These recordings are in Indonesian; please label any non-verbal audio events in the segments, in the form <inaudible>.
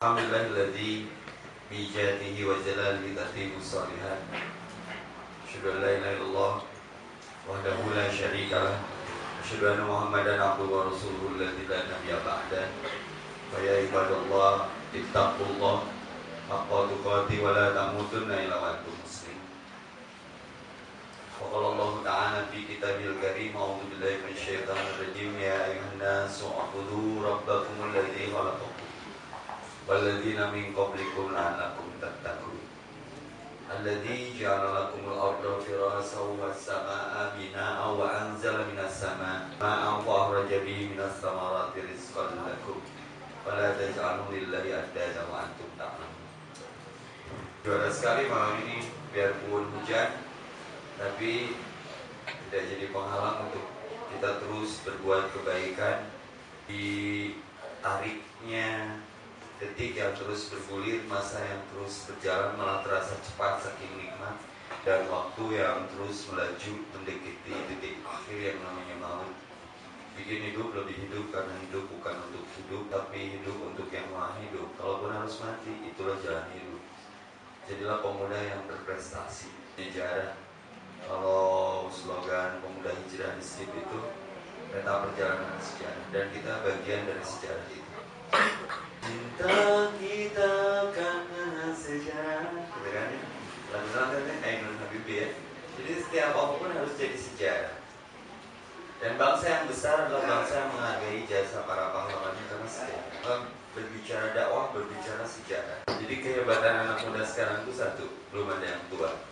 الحمد لله الذي بجاته وجلاله تتيب الصالحات. أشهد أن لا إله إلا الله وحده لا شريك له. أشهد أن محمدا عبده ورسوله الذي لا نبي بعده. فيا عباد الله اتقوا الله حق تقاته ولا تموتن إلا وأنتم مسلمون. وقال الله تعالى في كتابه الكريم أعوذ بالله من الشيطان الرجيم. يا أيها الناس اعبدوا ربكم الذي خلقكم والذين من قبلكم لعلكم تتقون الذي جعل لكم الأرض فراشا والسماء بناء وأنزل من السماء ماء فأخرج به من الثمرات رزقا لكم فلا تجعلوا لله أندادا وأنتم تعلمون Juara sekali malam ini biarpun hujan tapi tidak jadi penghalang untuk kita terus berbuat kebaikan di tariknya detik yang terus bergulir, masa yang terus berjalan malah terasa cepat saking nikmat dan waktu yang terus melaju mendekati titik akhir yang namanya maut. Bikin hidup lebih hidup karena hidup bukan untuk hidup tapi hidup untuk yang maha hidup. Kalaupun harus mati, itulah jalan hidup. Jadilah pemuda yang berprestasi. Sejarah. Kalau slogan pemuda hijrah di SIP itu peta perjalanan sejarah dan kita bagian dari sejarah itu. Cinta kita karena sejarah. Gitu kan ya Lagu-lagu kan Habibie ya. Jadi setiap apa pun harus jadi sejarah. Dan bangsa yang besar adalah bangsa yang menghargai jasa para pahlawannya karena sejarah. Berbicara dakwah, berbicara sejarah. Jadi kehebatan anak muda sekarang itu satu Belum ada yang tua.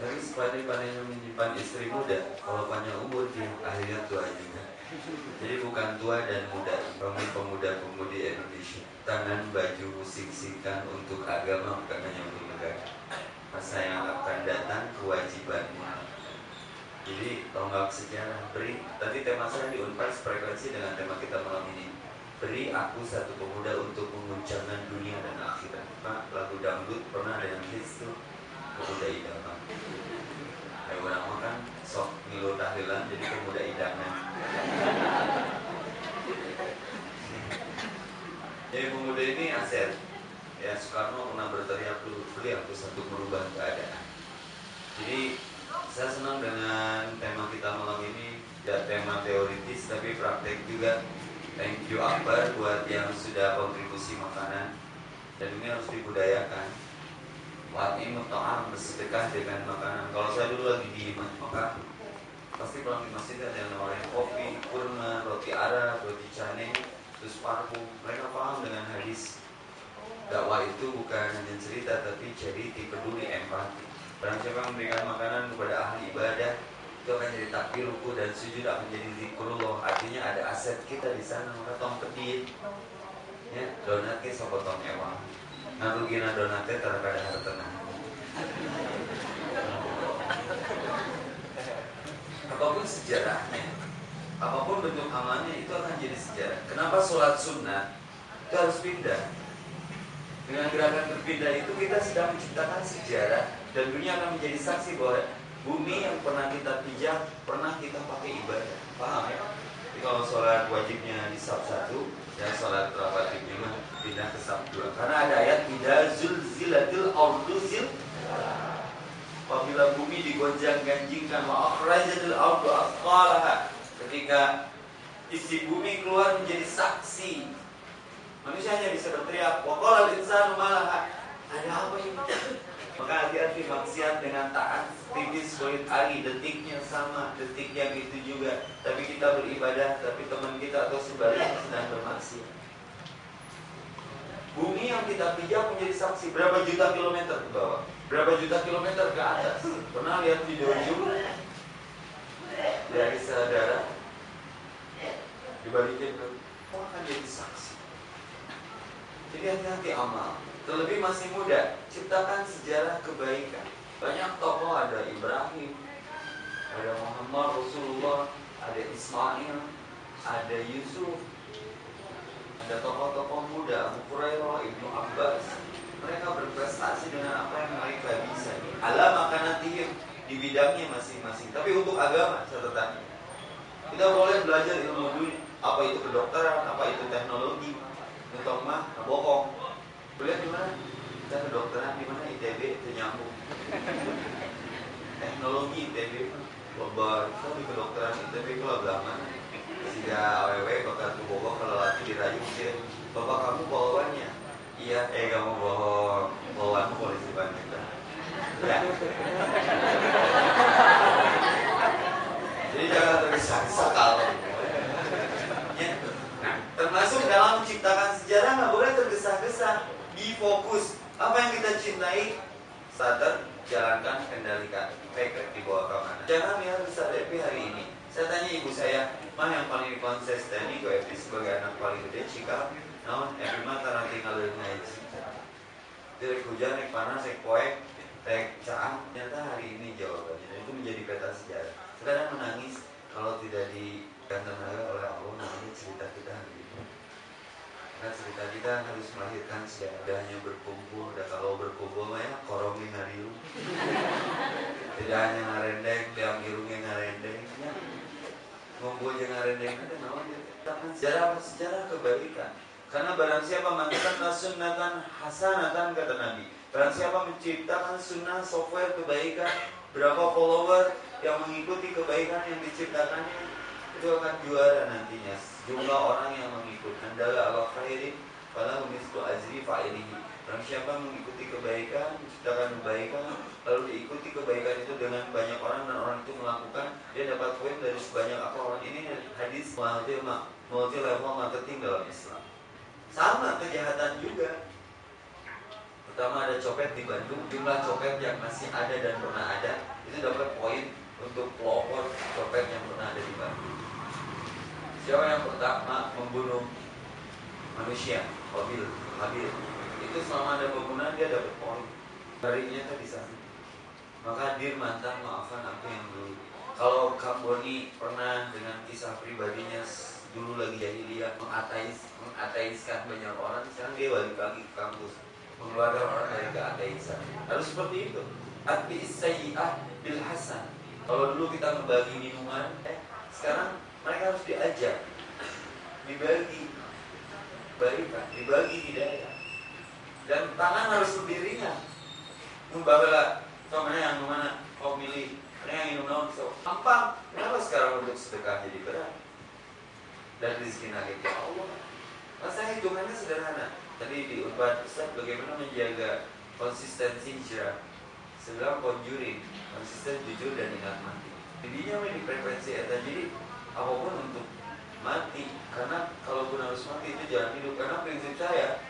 Tapi sepandai-pandainya menyimpan istri muda Kalau panjang umur dia akhirnya tua juga. Jadi bukan tua dan muda, kami pemuda-pemudi Indonesia. Tangan baju sing-singkan untuk agama bukan hanya untuk negara. Masa yang akan datang kewajibannya. Jadi tonggak sejarah beri. Tadi tema saya di Unpar frekuensi dengan tema kita malam ini. Beri aku satu pemuda untuk menguncangkan dunia dan akhirat. Pak, lagu dangdut pernah ada yang hits tuh pemuda idaman. Ayo orang makan sok ngilu tahlilan jadi pemuda idaman. Jadi pemuda ini aset. Ya Soekarno pernah berteriak dulu beli aku satu merubah keadaan. Jadi saya senang dengan tema kita malam ini tidak tema teoritis tapi praktek juga. Thank you Akbar buat yang sudah kontribusi makanan dan ini harus dibudayakan. Wah ini muto'am bersedekah dengan makanan. Kalau saya dulu lagi di maka pasti pulang di masjid ada yang nawarin kopi, kurma, roti Arab, roti cane, terus parfum. Mereka paham dengan hadis dakwah itu bukan hanya cerita tapi cerita peduli empati. Barang siapa memberikan makanan kepada ahli ibadah itu akan jadi takbir ruku dan sujud akan jadi zikrullah. Artinya ada aset kita di sana maka tong pedit. Ya, donatnya sopotong ewang. Ngarugina donatnya terkadang harta apa pun sejarahnya, apa pun bentuk amalnya itu akan jadi sejarah. Kenapa sholat sunnah itu harus pindah? Dengan gerakan berpindah itu kita sedang menciptakan sejarah dan dunia akan menjadi saksi bahwa bumi yang pernah kita pijak pernah kita pakai ibadah. Paham ya? Jadi kalau sholat wajibnya di sab satu dan sholat rawatibnya mah pindah ke sab dua. Karena ada ayat tidak zulzilatil ardu zil apabila bumi digonjang-ganjingkan wa akhrajatil ardu asqalaha ketika isi bumi keluar menjadi saksi. Manusia hanya bisa berteriak wa qala al-insanu malaha ada apa ini? Maka hati-hati maksiat dengan taat tipis kulit ari detiknya sama detik yang itu juga. Tapi kita beribadah tapi teman kita atau sebaliknya sedang bermaksiat. Bumi yang kita pijak menjadi saksi. Berapa juta kilometer ke bawah? Berapa juta kilometer ke atas? Pernah lihat video juga dari saudara dibalikin ke akan jadi saksi? Jadi hati-hati amal. Terlebih masih muda ciptakan sejarah kebaikan. Banyak tokoh ada Ibrahim ada Muhammad Rasulullah ada Ismail ada Yusuf ada tokoh-tokoh muda Abu Hurairah, Ibnu Abbas. Mereka berprestasi dengan apa yang mereka bisa. Ala makanatihim di bidangnya masing-masing. Tapi untuk agama catatannya kita boleh belajar ilmu dunia apa itu kedokteran? Apa itu teknologi? Untuk mah bohong. Kita kedokteran di mana ITB itu nyambung. Teknologi ITB loba kita di kedokteran ITB kalau belakang sehingga aww bakal bawa kalau lagi dirayu dia bapak kamu bawaannya iya. Eh kamu bawa bawaanmu polisi Bandung ya. Jadi jangan tergesa-gesa kalau termasuk dalam menciptakan sejarah nggak boleh tergesa-gesa. Di fokus. Apa yang kita cintai? Sadar jalankan kendalikan baik di bawah ke mana jangan ya bisa DP hari ini saya tanya ibu saya mah yang paling konsisten nih gue sebagai anak paling gede cikal namun Epi mah karena tinggal di ngaji jadi hujan naik panas naik poek naik caang ternyata hari ini jawabannya itu menjadi peta sejarah. Kadang menangis kalau tidak diganteng oleh Allah namanya cerita kita hari karena cerita kita harus melahirkan sejarah hanya berkumpul. Dan kalau berkumpul ya korongi ngariu tidak hanya ngarendeng yang irungnya ngarendeng ya. ngumpul yang ngarendeng itu namanya. Sejarah sejarah kebalikan karena barang siapa mengatakan sunnatan hasanatan kata Nabi. Barang siapa menciptakan sunnah software kebaikan, berapa follower yang mengikuti kebaikan yang diciptakannya itu akan juara nantinya. Jumlah orang yang mengikut. Andala Allah khairin pada mislu azri fa'ilihi. Barang siapa mengikuti kebaikan, menciptakan kebaikan, lalu diikuti kebaikan itu dengan banyak orang dan orang itu melakukan, dia dapat poin dari sebanyak apa orang ini hadis multi level marketing dalam Islam. Sama kejahatan juga. Pertama ada copet di Bandung, jumlah copet yang masih ada dan pernah ada itu dapat poin untuk pelopor copet yang pernah ada di Bandung. Siapa yang pertama membunuh manusia, Habil, Habil. Itu selama ada pembunuhan dia dapat poin. Harinya tadi sana. Maka dir mantan maafkan aku yang dulu. Kalau Kamboni pernah dengan kisah pribadinya dulu lagi jahiliyah mengateis mengateiskan banyak orang sekarang dia balik lagi ke kampus mengeluarkan orang dari keateisan harus seperti itu ati sayyi'ah bil hasan kalau dulu kita membagi minuman eh, sekarang mereka harus diajak. Dibagi. Berikan dibagi hidayah dan tangan harus ringan membawa mana yang mana kau milih. Mana yang minum naon so. Gampang kenapa sekarang untuk sedekah jadi berat? Dan rezeki nagih ya Allah. Masa hitungannya sederhana. Tadi di Unpad Ustaz bagaimana menjaga konsistensi hijrah. Sebelum conjuring, konsisten jujur dan ingat mati. Intinya di frekuensi eta jadi apa pun untuk mati karena kalaupun harus mati itu jalan hidup. Karena prinsip saya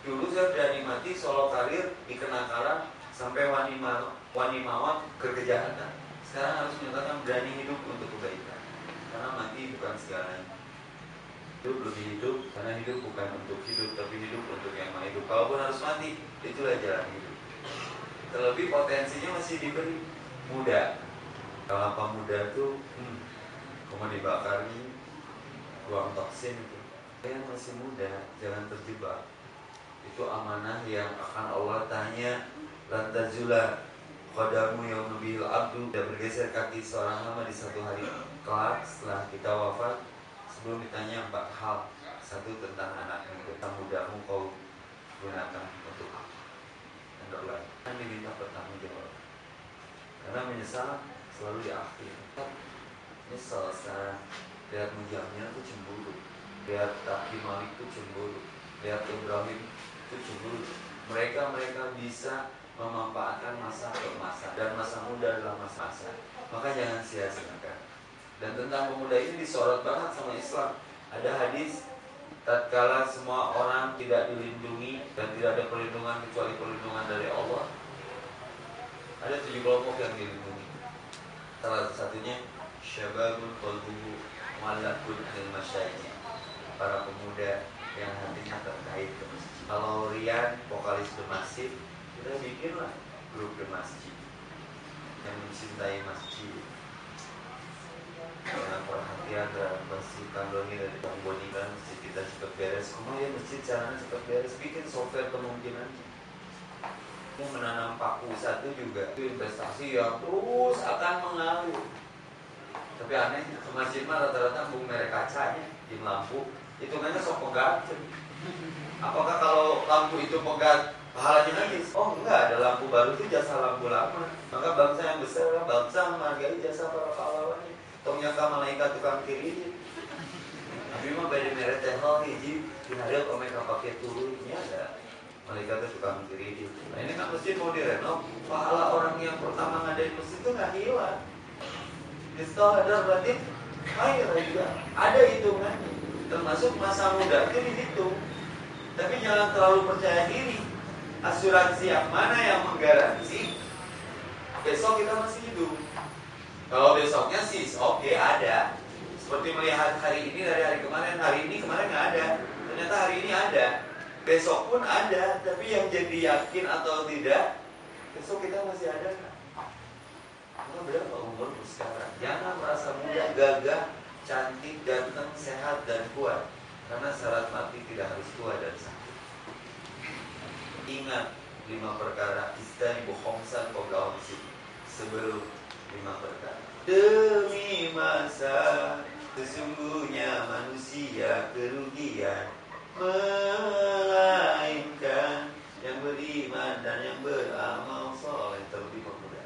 dulu saya berani mati solo karir di kenakalan sampai wanima wanimawan ke kejahatan sekarang harus menyatakan berani hidup untuk kebaikan. Karena mati bukan segalanya hidup lebih hidup. Karena hidup bukan untuk hidup tapi hidup untuk yang mau hidup. Kalaupun harus mati itulah jalan hidup. Terlebih potensinya masih diberi muda kalau apa muda tuh hmm, kamu dibakar nih buang toksin itu. Yang masih muda jangan terjebak. Itu amanah yang akan Allah tanya lantazula Qadamu yang lebih abdu? Dan bergeser kaki seorang hamba di satu hari kelak setelah kita wafat. Sebelum ditanya empat hal. Satu tentang anak tentang mudamu kau gunakan untuk apa? Yang kedua kan diminta bertanggung jawab karena menyesal selalu di akhir. Nyesal sekarang. Lihat mujamnya itu cemburu. Lihat Taki Malik itu cemburu. Lihat Ibrahim itu cemburu. Mereka mereka bisa memanfaatkan masa ke masa. Dan masa muda adalah masa-masa maka jangan sia-siakan. Dan tentang pemuda ini disorot banget sama Islam. Ada hadis tatkala semua orang tidak dilindungi dan tidak ada perlindungan kecuali perlindungan dari Allah. Ada tujuh kelompok yang dilindungi. Salah satunya syababun qalbuhu malakun anil masyayikh. Para pemuda yang hatinya terkait ke masjid. Kalau Rian, vokalis The Masjid, kita bikinlah grup The Masjid yang mencintai masjid dengan perhatian dan masjid kandungi dari Bang Boni kan masjid kita cepat beres kemudian masjid caranya cepat beres bikin software kemungkinan yang menanam paku satu juga itu investasi yang terus akan mengalir. Tapi anehnya ke masjid mah rata-rata bung merek kacanya di lampu. Itu kan sok pegat apakah kalau lampu itu pegat pahalanya najis oh enggak ada lampu baru itu jasa lampu lama. Maka bangsa yang besar adalah bangsa menghargai jasa para pahlawannya ternyata malaikat tukang kiri. Tapi mah beda merek teh hal hiji dinarik mereka pakai turunnya ada malaikat itu tukang kiri nah ini kan masjid mau direnov pahala orang yang pertama ngadain masjid itu nggak hilang. Install ada berarti air juga. Ada hitungannya. Termasuk masa muda itu dihitung. Tapi jangan terlalu percaya diri. Asuransi yang mana yang menggaransi? Besok kita masih hidup. Kalau besoknya sih oke okay, ada. Seperti melihat hari ini dari hari kemarin. Hari ini kemarin nggak ada. Ternyata hari ini ada besok pun ada tapi yang jadi yakin atau tidak besok kita masih ada Kamu berapa umur sekarang? Jangan merasa muda gagah cantik ganteng sehat dan kuat. Karena syarat mati tidak harus tua dan sakit. Ingat lima perkara istani bohongsan kau sebelum lima perkara. Demi masa sesungguhnya manusia kerugian melainkan yang beriman dan yang beramal soleh terlebih pemuda.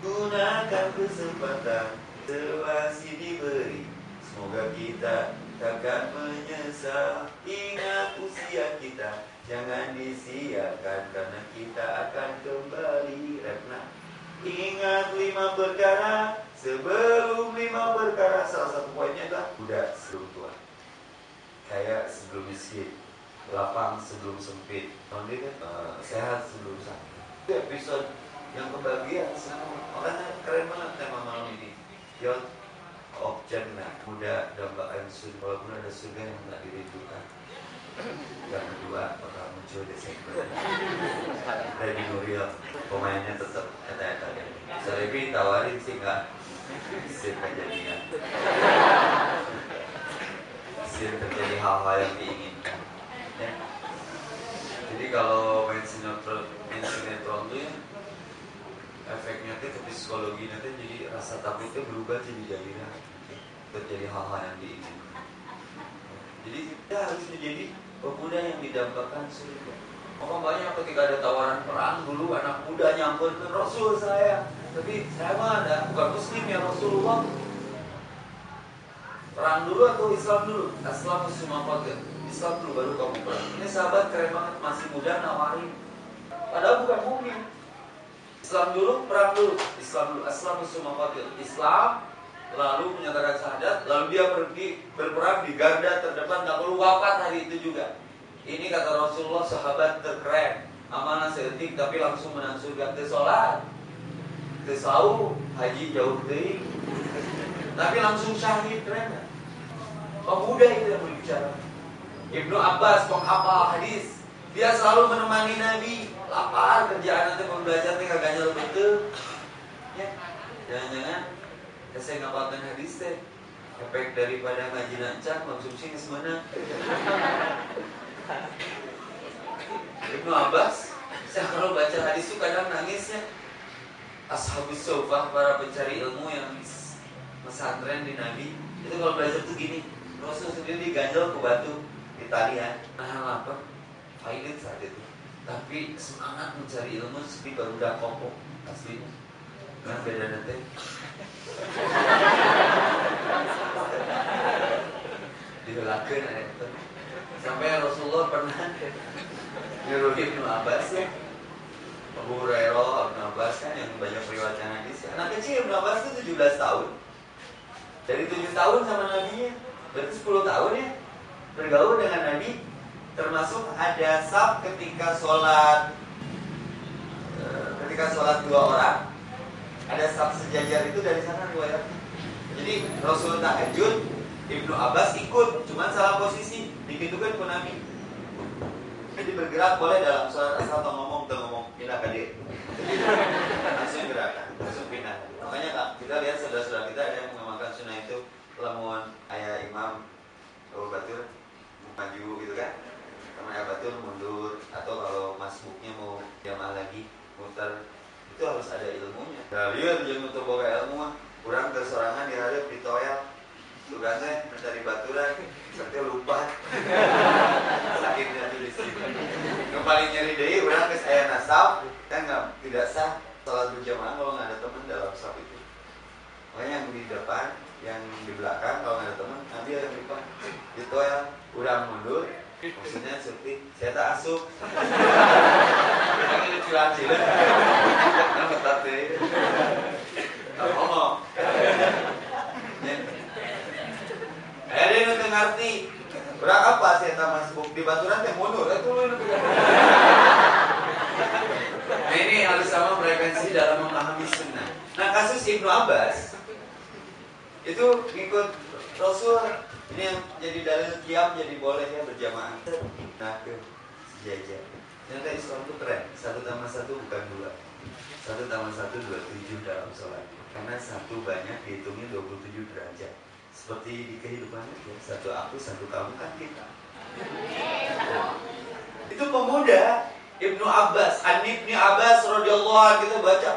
Gunakan kesempatan selasi diberi. Semoga kita takkan menyesal. Ingat usia kita jangan disiakan karena kita akan kembali. Retna. Ingat lima perkara sebelum lima perkara. Salah satu poinnya adalah udah sebelum kayak sebelum miskin lapang sebelum sempit. Nanti kan uh, sehat sebelum sakit. Itu episode yang kebagian semua makanya keren banget tema malam ini. Yon objek nah. Muda dambaan surga. Walaupun ada surga yang tidak dirindukan. Yang kedua bakal muncul Desember. Dari Nuril pemainnya tetap kata-kata Salebi tawarin sih nggak sih kejadian terjadi hal-hal yang diinginkan ya. jadi kalau main sinetron main sinetron tuh ya efeknya tuh ke psikologi nanti jadi rasa takutnya berubah jadi gairah terjadi hal-hal yang diinginkan. Jadi kita harus menjadi pemuda yang didambakan surga. Maka banyak ketika ada tawaran perang dulu anak muda nyamper ke Rasul saya. Tapi saya mah ada bukan muslim ya Rasulullah Perang dulu atau Islam dulu? Islam semua pakai. Islam dulu baru kamu perang. Ini sahabat keren banget, masih muda nawarin. Padahal bukan mungkin. Islam dulu, perang dulu. Islam dulu. Islam semua pakai. Islam lalu menyatakan syahadat, lalu dia pergi berperang di garda terdepan, nggak perlu wafat hari itu juga. Ini kata Rasulullah sahabat terkeren, amanah seetik tapi langsung menang surga. Kesolat, kesau, haji jauh dari, tapi langsung syahid keren Pemuda itu yang berbicara. Ibnu Abbas penghafal hadis. Dia selalu menemani Nabi. Lapar kerjaan nanti pembelajar nih kagak nyel betul. Ya, jangan-jangan saya ngapalkan hadis teh efek daripada ngaji nancang konsumsi semana Ibnu Abbas saya kalau baca hadis itu kadang nangis ya Ashabus Sofah para pencari ilmu yang pesantren di Nabi itu kalau belajar tuh gini Rasul sendiri diganjel ke batu di talian nah apa? Pilot saat itu. Tapi semangat mencari ilmu seperti baru udah kopok aslinya kan beda nanti. Dihelakan itu sampai Rasulullah pernah nyuruh Ibnu Abbas. Ya Abu Hurairah, Ibnu Abbas kan yang banyak riwayat hadis. Anak kecil Ibnu Abbas itu 17 tahun. Dari 7 tahun sama Nabi berarti 10 tahun ya? Bergaul dengan Nabi termasuk ada sab ketika sholat eh, ketika sholat dua orang. Ada sab sejajar itu dari sana riwayat jadi Rasul tahajud Ibnu Abbas ikut cuman salah posisi. Dikitukan ke Nabi. Jadi bergerak boleh dalam sholat asal atau ngomong atau ngomong pindah ke dia langsung gerakan langsung pindah. Makanya kita lihat saudara-saudara kita ada yang lamun ayah imam Abu Batur maju gitu kan? Ayah Batur mundur atau kalau masbuknya mau jamaah lagi muter itu harus ada ilmunya. Nah lihat jangan untuk bawa ilmu kurang tersorangan di hari di toel tugasnya mencari baturan sampai lupa. <laughs> Sakitnya tuh di sini yang paling nyeri deh orang ke saya nasab kan nggak tidak sah. Sholat berjamaah kalau nggak ada teman dalam saf itu. Makanya yang di depan yang di belakang kalau nggak ada teman nanti yang di depan. Itu ya udah mundur maksudnya seperti saya tak asup. Ini lucu aja nama tadi tak ngomong Eh, dia nggak ngerti. Berapa apa sih eta masbuk di baturan teh mundur itu lu Nah ini harus sama frekuensi dalam memahami sunnah. Nah kasus Ibnu Abbas itu ngikut Rasul ini yang jadi dalil kiam jadi boleh ya berjamaah. Nah tuh sejajar. Ternyata Islam itu keren. Satu tambah satu bukan dua. Satu tambah satu dua tujuh dalam sholat. Karena satu banyak dihitungnya 27 derajat seperti di kehidupan itu satu aku satu kamu kan kita itu pemuda Ibnu Abbas An Ibnu Abbas radhiyallahu kita baca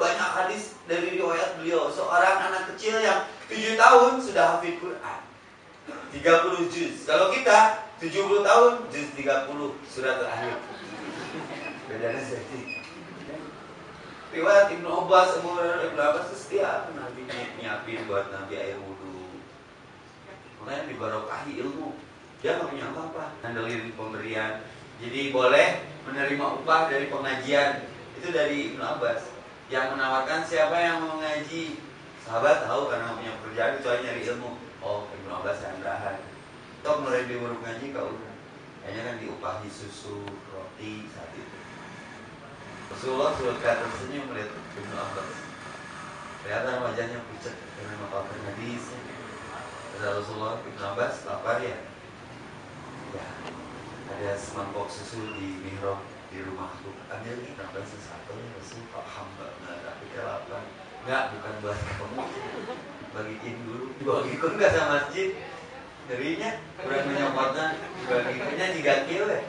banyak hadis dari riwayat beliau seorang anak kecil yang tujuh tahun sudah hafid Quran. 30 juz. Kalau kita 70 tahun juz 30 surat terakhir bedanya sedikit riwayat Ibnu Abbas Ibnu Abbas itu setiap Nabi nyiapin buat Nabi air wudhu. Makanya dibarokahi ilmu. Dia nggak punya apa-apa. Ngandelin pemberian. Jadi boleh menerima upah dari pengajian. Itu dari Ibnu Abbas. Yang menawarkan siapa yang mau ngaji sahabat tahu karena punya pekerjaan kecuali nyari ilmu. Oh Ibnu Abbas yang berahan toh mulai diurut ngaji kau udah kayaknya kan diupahi susu roti saat itu Rasulullah suka tersenyum melihat Ibnu Abbas. Kelihatan wajahnya pucat karena mapapun hadisnya Kata Rasulullah Ibn Abbas lapar ya? Ya Ada semangkok susu di mihrab di rumahku. Ambil nih tambah sesuatu ya Rasul Nggak tapi lapar Enggak bukan buat kamu. Bagiin dulu. Bagikan nggak sama masjid? Darinya kurang menyopotnya Bagikannya tiga kilo ya?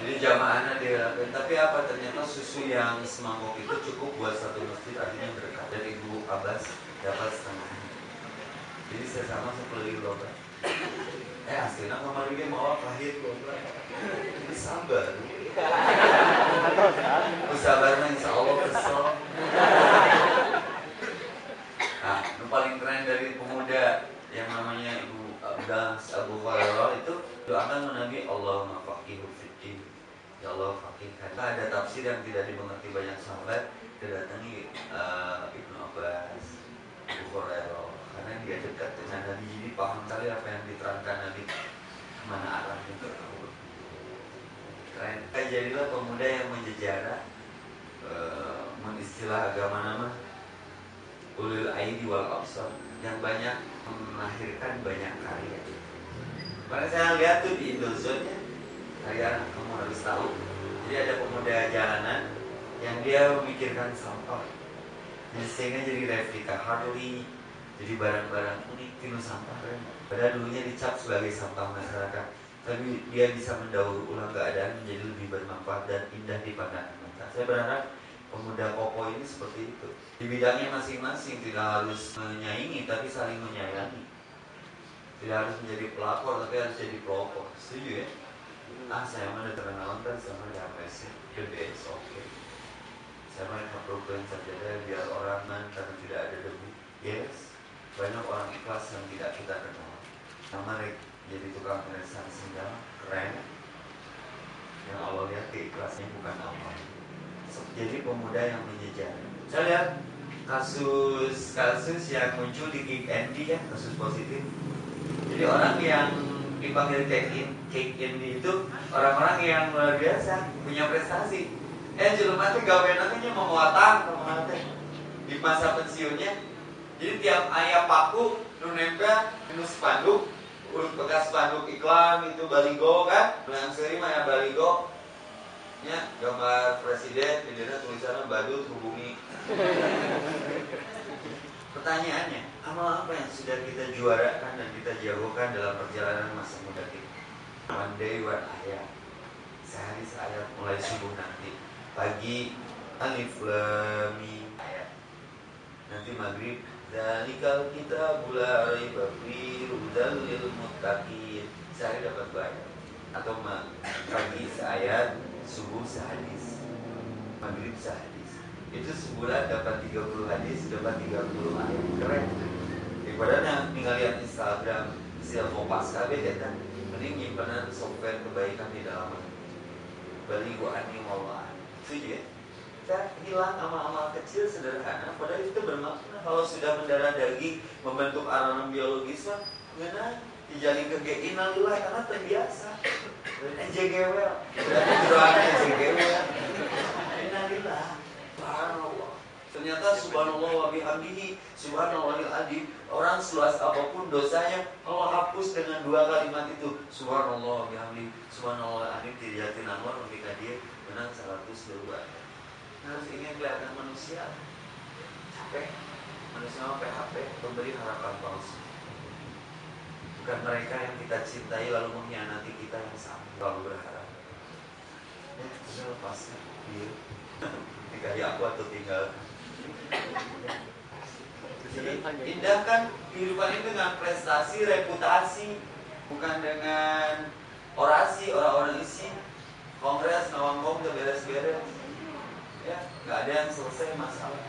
Jadi jamaahnya dilakukan Tapi apa? Ternyata susu yang semangkok itu cukup buat satu masjid Artinya berkah. Dan Ibu Abbas dapat setengah. Jadi saya sama sepuluh loba Eh aslinya kemarin dia mau pahit loba Ini sabar Sabarnya insya Allah kesel Nah, yang paling keren dari pemuda yang namanya Ibu Abbas Abu Hurairah itu doakan Nabi Allah faqihu fiddin. Ya Allah fakihkan. Ada tafsir yang tidak dimengerti banyak sahabat didatangi uh, Ibnu Abbas Abu Hurairah karena dia dekat dengan Nabi jadi paham sekali apa yang diterangkan Nabi mana arahnya keren. Jadilah pemuda yang menjejarah uh, mengistilah agama nama ulil aidi wal absar yang banyak melahirkan banyak karya. Makanya saya lihat tuh di Indozone karya kamu harus tahu. Jadi ada pemuda jalanan yang dia memikirkan sampah. Jadi sehingga jadi replika Harley, jadi barang-barang unik kan. Padahal dulunya dicap sebagai sampah masyarakat. Tapi dia bisa mendaur ulang keadaan menjadi lebih bermanfaat dan indah di pandangan mata. Saya berharap pemuda koko ini seperti itu. Di bidangnya masing-masing tidak harus menyaingi tapi saling menyayangi. Tidak harus menjadi pelapor tapi harus jadi pelopor. Setuju ya? Ah saya mana terkenal kan sama yang mesin BBS oke. Okay. saya main program saja biar orang man karena tidak ada debu yes banyak orang ikhlas yang tidak kita kenal. Sama jadi tukang peneresan sinyal keren yang Allah lihat keikhlasnya bukan apa jadi pemuda yang menjejar. Saya lihat kasus-kasus yang muncul di Kick Andy ya, kasus positif. Jadi orang yang dipanggil check in, in itu orang-orang yang luar biasa, punya prestasi. Eh jelema teh gawe namanya memuatan teman di masa pensiunnya. Jadi tiap ayah paku nu nempel nu spanduk, urut bekas spanduk iklan itu baligo kan, yang sering mah baligo. Ya gambar presiden bendera tulisannya badut hubungi pertanyaannya amal apa yang sudah kita juarakan dan kita jagokan dalam perjalanan masa muda kita? One day one ayat sehari seayat mulai subuh nanti. Pagi alif lam ayat nanti maghrib Dalikal kita bula raiba fi hudal lil muttaqin. Sehari dapat banyak. Atau pagi seayat, subuh sehadis. Maghrib sehadis. Itu sebulan dapat 30 hadis, dapat 30 ayat. Keren. Daripada tinggal lihat Instagram, istilah kompas KB ya kan. Mending nyimpenan software kebaikan di dalam. Bali gua ani Allah. Setuju ya? Kita hilang amal-amal kecil sederhana padahal itu bermakna. Kalau sudah mendarah daging membentuk alam biologis mah ngena dijalin ke innalillah karena terbiasa. NJGW berarti doanya NJGW innalillah subhanallah. Ternyata subhanallah wa bihamdihi subhanallahil adi orang seluas apa pun dosanya Allah hapus dengan dua kalimat itu. Subhanallah wa bihamdihi subhanallah adi tidak anwar ketika dia menang 102 harus ingin kelihatan manusia capek. Manusia PHP memberi harapan palsu. Bukan mereka yang kita cintai lalu mengkhianati kita yang sama. Lalu berharap. Ya sudah lepaskan dia ketika ya <laughs> aku atau tinggal? Jadi indahkan kehidupan ini dengan prestasi, reputasi, bukan dengan orasi, orang-orang isi, kongres, nawang ngom, beres-beres ya nggak ada yang selesai masalah.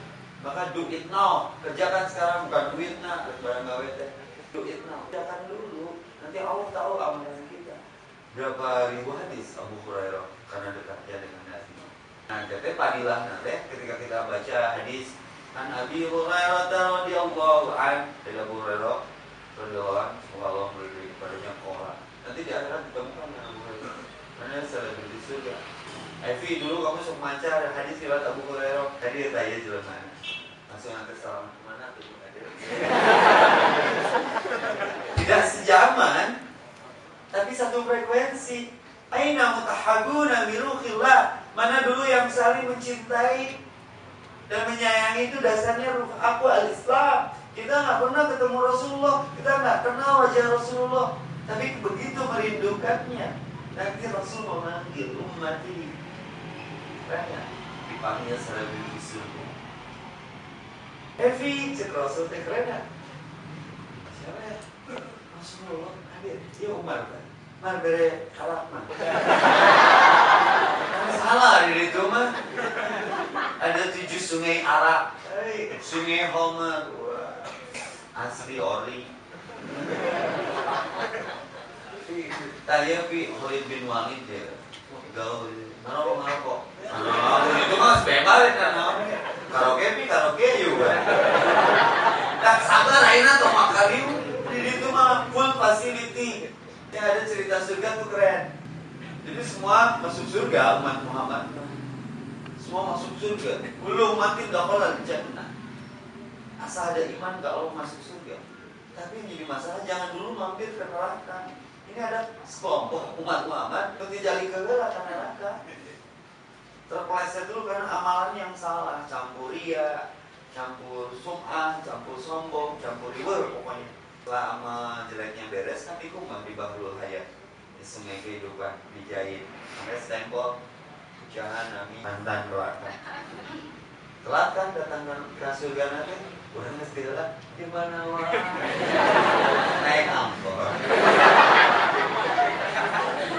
Maka do it now. Kerjakan sekarang bukan duit nah barang gawe teh. Do it now. Kerjakan dulu. Nanti Allah tahu amalan kita. Berapa ribu hadis Abu Hurairah karena dekatnya dengan Nabi nah jadi padilah nanti ketika kita baca hadis An Abi Hurairah radhiyallahu an. Dari Abu Hurairah radhiyallahu an semoga Allah memberi kepadanya kola. Nanti di akhirat ditemukan Abu Hurairah. Karena selebriti surga Evi dulu kamu sok maca ada hadis riwayat Abu Hurairah. Tadi ya tanya jelas mana. Langsung nanti salam mana tuh Tidak sejaman, tapi satu frekuensi. Aina mutahabuna mirukhillah. Mana dulu yang saling mencintai dan menyayangi itu dasarnya ruh aku al-Islam. Kita nggak pernah ketemu Rasulullah, kita nggak kenal wajah Rasulullah, tapi begitu merindukannya. Nanti Rasul memanggil umat ini Banyak dipanggil secara bisu. Evi, cek Rasul teh keren Siapa ya? Rasulullah hadir. Iya Umar kan. Umar bere kalah mah. Salah di itu mah. Ada tujuh sungai Arab. Sungai Homer. Asli ori. Tanya pi Khalid bin Walid ya. Gaul. Lo ngarokok? Nah, itu mah bebas kan. Karaoke pi karaoke juga. Tak sabar aina tuh makali di itu mah full facility. Ya ada cerita surga tuh keren. Jadi semua masuk surga umat Muhammad. Semua masuk surga. Belum mati dakhala jannah. Asal ada iman kalau masuk surga. Tapi yang jadi masalah jangan dulu mampir ke neraka. Ini ada sekelompok umat Muhammad yang tidak ke neraka terpeleset dulu karena amalan yang salah. Campur ria campur sum'ah campur sombong campur riwer pokoknya. Setelah amal jeleknya beres kan dikumam di bahlul hayat. Di sungai kehidupan dijahit sampai stempel jangan nami mantan doakan telat kan datang ke surga nanti udah mesti lah di mana wah <laughs> naik angkot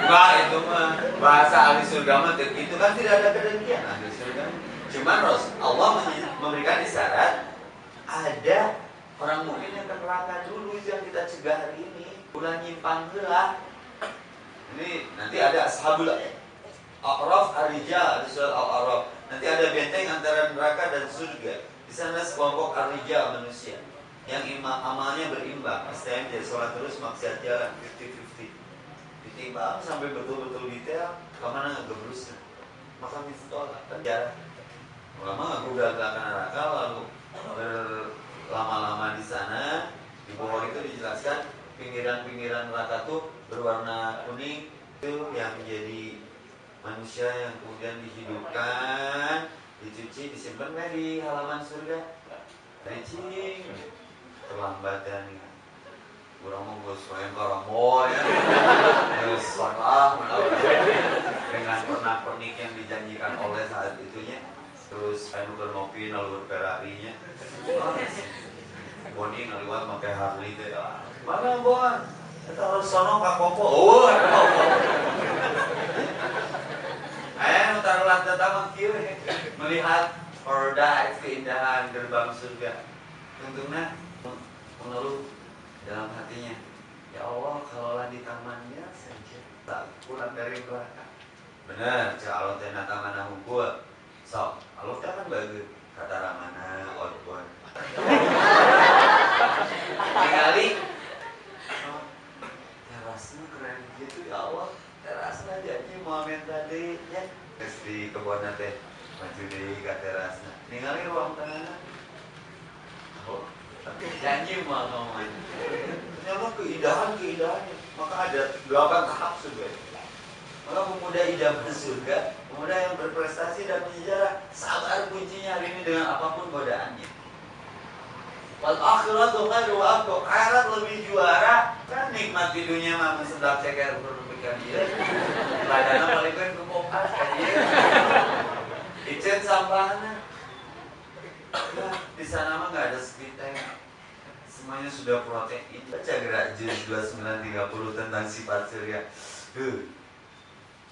Enggak itu mah bahasa ahli surga mah itu kan tidak ada kedengkian ahli surga. Cuman Ros Allah memberikan isyarat ada orang mungkin yang ke dulu yang kita cegah hari ini. Ulah nyimpang gelah. Ini nanti ada ashabul A'raf Arija Al-A'raf. Nanti ada benteng antara neraka dan surga. Di sana sekelompok Arija manusia yang amalnya berimbang. STM jadi sholat terus maksiat jalan 50-50 ditimbang sampai betul-betul detail ke mana ngegebrusnya maka ditolak kan jarang ulama aku udah ke neraka lalu berlama-lama di sana di bawah itu dijelaskan pinggiran-pinggiran neraka tuh berwarna kuning itu yang menjadi manusia yang kemudian dihidupkan dicuci disimpan di halaman surga? Recing terlambat dan kurang menyesuaikan karamo ya salah dengan pernah pernik yang dijanjikan oleh saat itunya terus anu ngopi nalur Ferrari nya Boni ngaliwat pakai Harley teh ah, mana Bon kita harus sono kak Popo. Oh ayah eh, nutarulah tetap kiri melihat Paradise keindahan gerbang surga. Tentunya mengeluh dalam hatinya. Ya Allah, kalaulah di tamannya saja. Tak pulang dari neraka. Benar, kalau tena taman hukum, so, kalau kan bagus kata ramana outbound. Tinggali, oh, terasnya keren gitu ya Allah. Terasnya jadi momen tadi ya. Di kebun teh maju di ke terasnya. Ningali ruang tengah oh janji mau ngomong ternyata keindahan keindahannya maka ada delapan tahap surga maka pemuda idaman surga pemuda yang berprestasi dan menjara sabar kuncinya hari ini dengan apa pun godaannya Wal akhiratu khairu abqa. Akhirat lebih juara. Kan nikmat di dunia mah sedap ceker berpikiran dia. Ladana paling kan kepokas kan dia. Icet sampahnya. Ya, di sana mah nggak ada speed tank. Semuanya sudah protein. Baca gerak juz 2930 tentang sifat surya. Tuh.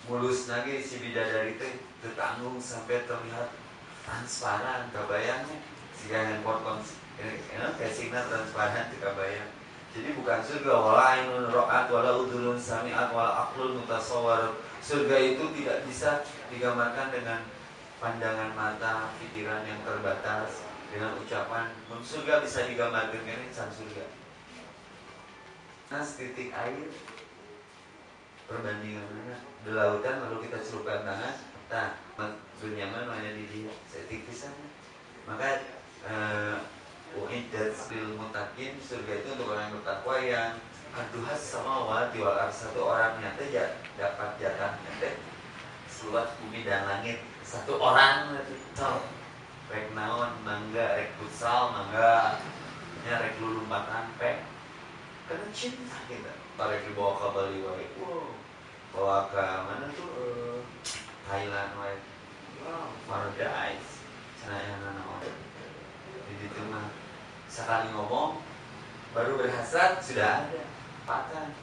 Mulus lagi si bidadari itu tertanggung sampai terlihat transparan kebayangnya jika handphone konsep ini casingnya transparan tidak bayang jadi bukan surga wala ainun ro'at wala udulun sami'at wala aklun mutasawar surga itu tidak bisa digambarkan dengan pandangan mata pikiran yang terbatas dengan ucapan surga bisa digambarkan ini sang surga. Nah titik air. Perbandingannya di lautan lalu kita celupkan tangan nah dunia mana di dia. Saya tipisannya maka eh, Uiddat mutakin surga itu untuk orang yang bertakwa yang Aduhas sama wati wal satu orang tidak dapat jatah teh seluas bumi dan langit satu orang futsal rek naon mangga rek futsal mangga. Nya rek lulumpatan pek karena cinta kita. Tarik dibawa ke Bali wae wow bawa ke mana tuh? Uh, Thailand wae. Wow paradise. Sana yang anak di situ mah sekali ngomong baru berhasrat sudah ada. Patah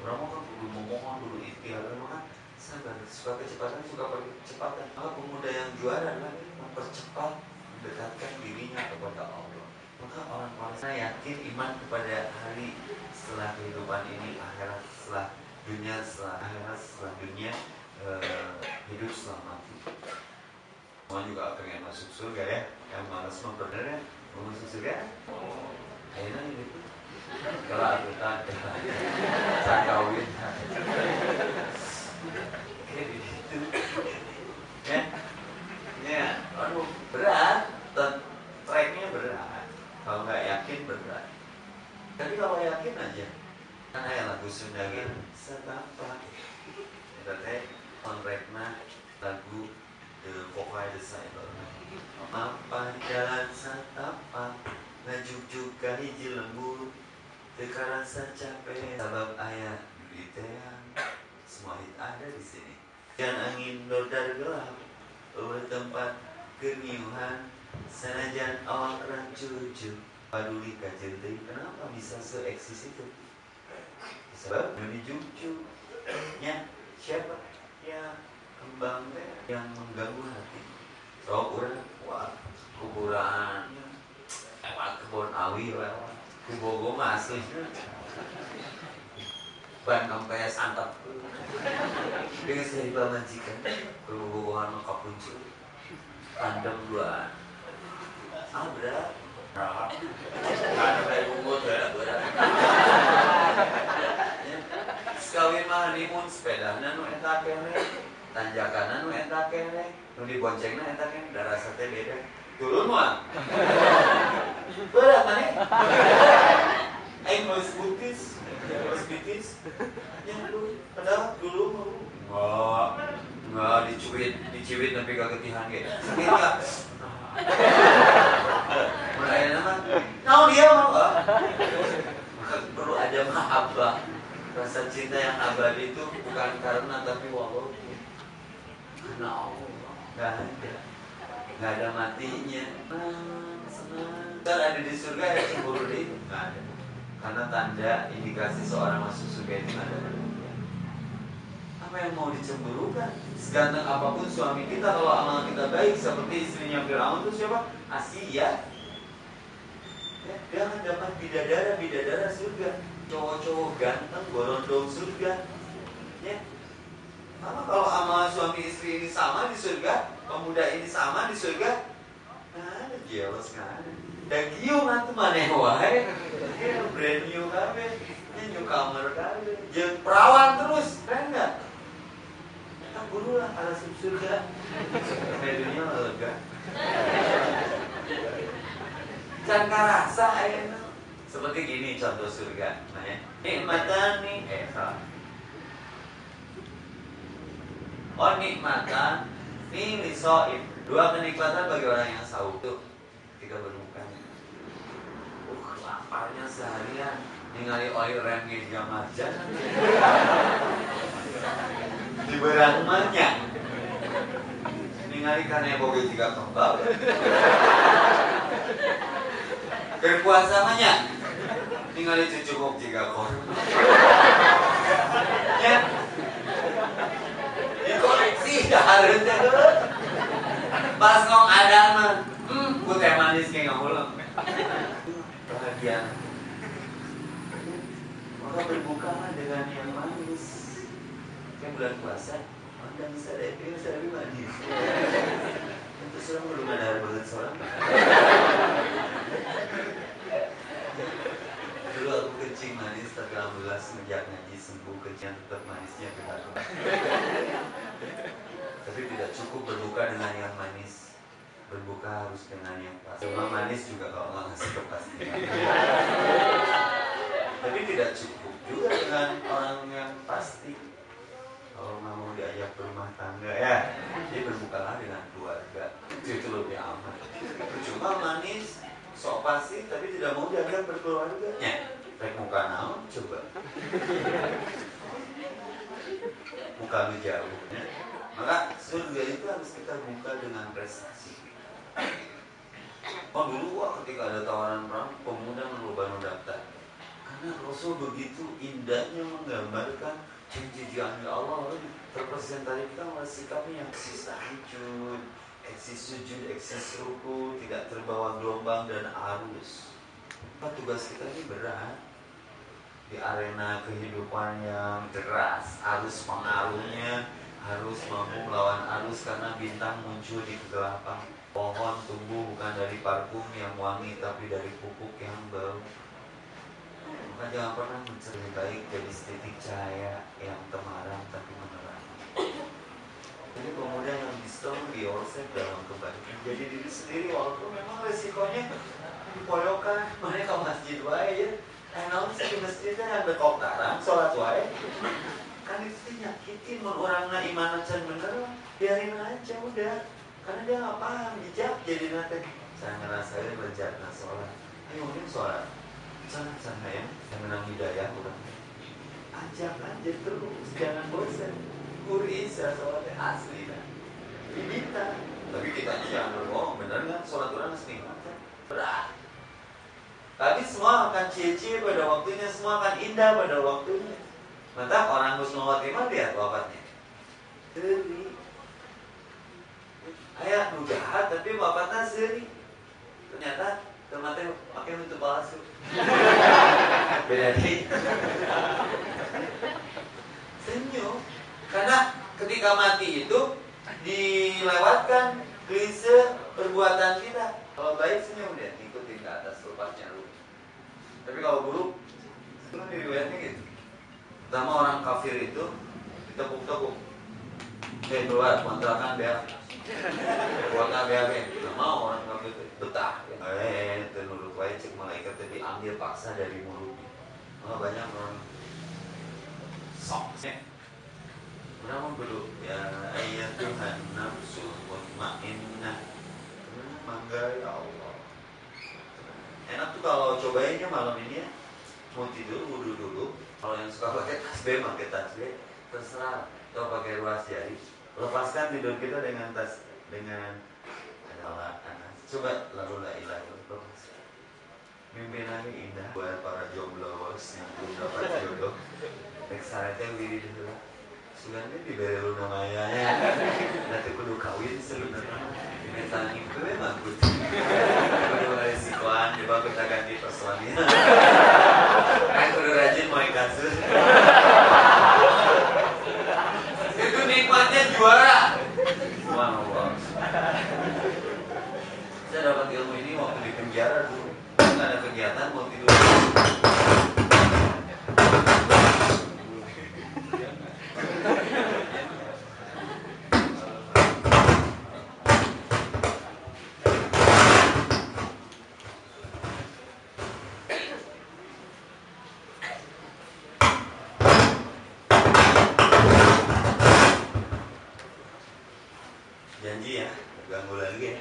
orang mau kan ikhtiar kan sabar suka kecepatan suka percepatan maka pemuda yang juara adalah mempercepat mendekatkan dirinya kepada Allah maka orang Palestina yakin iman kepada hari setelah kehidupan ini akhirat setelah dunia setelah akhirat setelah dunia eh, hidup setelah mati semua juga pengen masuk surga ya yang malas memperbenar Rumah surga? Akhirnya gitu. Kalau aku tak saya <laughs> kawin. Kayak gitu. Ya, ya, aduh berat. Tracknya berat. Kalau nggak yakin berat. Tapi kalau yakin aja, kan ada lagu Sunda gitu, setapa. Kita teh on lagu The Vocal Disciple apa jalan satapak Ngajuk-juk hiji lembut Teka rasa capek Sabab ayah duitean Semua hit ada di sini Dan angin dordar gelap tempat keniuhan Sanajan awak rancucu Paduli kajenting Kenapa bisa se-eksis itu? Sebab ini cucu. Ya siapa? Ya kembang yang mengganggu hati. So orang wah kuburan. Lewat kebun awi lewat kubogo asli ban kampes antap dengan saya majikan kubogohan mah kapuncu tandem dua ah berat. Ada kayak bungkus ya sekawin mah honeymoon sepeda nanu eta kene tanjakan nanu eta kene nu diboncengna eta kan darah sate beda. Turun mah berat mana aing nulis butis nulis bitis. Ya dulu padahal dulu mah. Enggak enggak dicuit dicuit tapi kagak ketihan gitu. Sakit enggak mulai nama tahu dia mau. Maka perlu ada mahabbah rasa cinta yang abadi itu bukan karena tapi walaupun. Karena Allah. Nggak ada. Nggak ada matinya. Senang ada di surga ada cemburu di nggak ada. Karena tanda indikasi seorang masuk surga itu ada. Apa yang mau dicemburukan? Seganteng apa pun suami kita kalau amal kita baik seperti istrinya Firaun itu siapa? Asia. Ya, dia akan dapat bidadara bidadara surga, cowok-cowok ganteng gorondong surga. Ya. Apa kalau amal suami istri ini sama di surga, pemuda ini sama di surga? Nah, ada jealous kan? Dan giu tuh mana wae? Dia brand new kabe, ini newcomer kabe, jangan perawan terus, keren nggak? Kita buru lah ala surga. Medianya lega. Jangan rasa enak. Seperti gini contoh surga, nah ya. Nikmatan nih, eh salah. Oh nikmatan ini lisoib Dua kenikmatan bagi orang yang sahur tuh Ketika berbuka Uh laparnya seharian Ningali oil remnya jam aja Di berangmanya Ningali karena boga juga kembal Berpuasa banyak. Ningali cucu juga korban Ya. Dikoleksi harusnya. Pas ngong ada mah hmm ku teh manis kayak ulang bahagia. Maka berbukalah dengan yang manis kayak bulan puasa Mandang saya deh, saya lebih manis Itu seorang belum ada banget seorang Dulu aku kencing manis, tapi alhamdulillah semenjak ngaji sembuh kencing tetap manisnya kita Tapi tidak cukup berbuka dengan yang manis. Berbuka harus dengan yang pas. Cuma manis juga kalau nggak ngasih kepastian. Tapi tidak cukup juga dengan orang yang pasti Kalau mau diajak ke rumah tangga ya Jadi berbukalah dengan keluarga. Itu, lebih aman. Cuma manis sok pasti tapi tidak mau diajak berkeluarga ya baik muka naon coba. Muka lu jauh ya. maka surga itu harus kita buka dengan prestasi. Oh dulu wah ketika ada tawaran perang pemuda merubah daftar. Karena Rasul begitu indahnya menggambarkan janji janji Allah terpresentasikan oleh sikapnya eksis tahajud eksis sujud, eksis ruku, tidak terbawa gelombang dan arus. Apa tugas kita ini berat di arena kehidupan yang deras, arus pengaruhnya harus mampu melawan arus karena bintang muncul di kegelapan. Pohon tumbuh bukan dari parfum yang wangi tapi dari pupuk yang bau. Maka jangan pernah mencari baik dari titik cahaya yang temarang tapi menerangi. Jadi pemuda yang bisa yourself dalam kebaikan. Jadi diri sendiri walaupun memang resikonya dipoyokan Mana ke masjid wae ya namun sih di masjid kan ada koptaran, sholat wae. Kan itu nyakitin mun orangna iman can bener Biarin aja udah. Karena dia gak paham, bijak jadi nanti Saya ngerasain rencana sholat. Ayo mungkin sholat Sana-sana ya, yang menang hidayah udah Ajak aja terus, jangan bosan Kuri sholatnya asli kan diminta tapi kita jangan oh benar kan sholat orang nikmat berat. Tapi semua akan cie-cie pada waktunya semua akan indah pada waktunya. Maka orang husnul khotimah lihat wafatnya. Seri. Ayah nu jahat tapi wafatnya seri. Ternyata tematnya pakai untuk palsu <laughs> nih senyum karena ketika mati itu dilewatkan klise perbuatan kita. Kalau baik senyum dia ikutin ke atas lepasnya lu. Tapi kalau buruk, kan diriwayatnya gitu. Pertama orang kafir itu ditepuk-tepuk. Eh keluar kontrakan biar Kuota BAB, nggak mau orang kafir itu betah. Eh, tenurut wae cek malaikat itu diambil paksa dari mulutnya. Oh, banyak orang sok. Berapa dulu? Ya ayat Tuhan nafsu mutmainnah. Mangga ya Allah. Enak tuh kalau cobainnya malam ini ya. Mau tidur wudhu dulu. Kalau yang suka pakai tasbih pakai tasbih terserah. Atau pakai ruas jari. Lepaskan tidur kita dengan tas dengan adalah. Coba lalu la ilaha illallah. mimpi lagi indah. Buat para jomblos yang belum dapat jodoh Rek saretnya wiri dulu Sugannya diberi lu namanya ya. Nanti kudu kawin sebenarnya. Ini tangin gue emang kudu resikoan Coba kita ganti personnya Kan kudu rajin mau kasus Itu nikmatnya juara Subhanallah Saya dapat ilmu ini waktu di penjara dulu ada kegiatan mau tidur janji ya ganggu lagi ya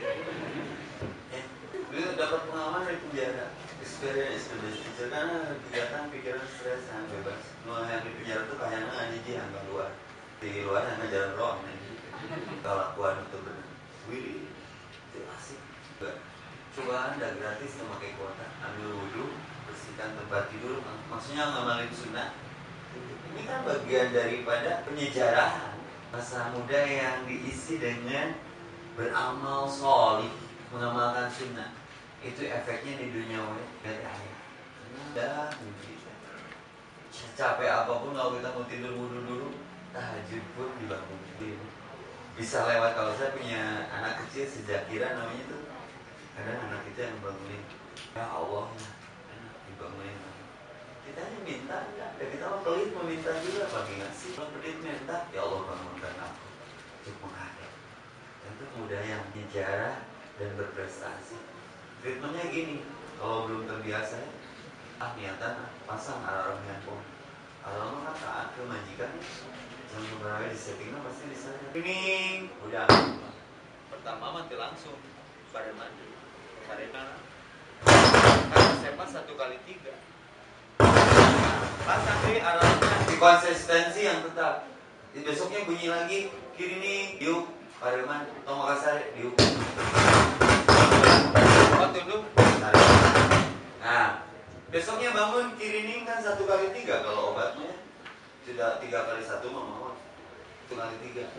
ya dulu dapat pengalaman dari penjara experience the best teacher karena kegiatan pikiran stres yang bebas mau yang di penjara tuh kayaknya ngaji yang luar di luar hanya jalan roh kelakuan itu benar wili itu asik Enggak. coba anda gratis memakai kuota ambil wudhu bersihkan tempat tidur maksudnya ngamalin sunnah ini kan bagian daripada penyejarahan masa muda yang diisi dengan beramal solih mengamalkan sunnah itu efeknya di dunia dari akhir udah gitu. capek apa pun kalau kita mau tidur wudhu dulu tahajud pun dibangun bisa lewat kalau saya punya anak kecil sejak kira namanya tuh kadang anak kita yang bangunin ya Allah enak dibangunin kita hanya minta enggak dan kita mau pelit meminta juga bagi ngasih kalau pelit minta ya Allah bangunkan aku untuk menghadap tentu mudah yang bicara dan berprestasi treatmentnya gini kalau belum terbiasa ya ah niatan ah, pasang alarm handphone alarm kan taat ke majikan jam berapa di settingnya pasti di sana ini udah pertama mati langsung pada mandi karena kan saya pas satu kali tiga pasang deh alarmnya di konsistensi yang tetap Di besoknya bunyi lagi kiri nih diuk Pareman atau Makassar tunduk tarik. nah besoknya bangun kiri nih kan satu kali tiga kalau obatnya. Tidak tiga kali satu mau satu kali tiga.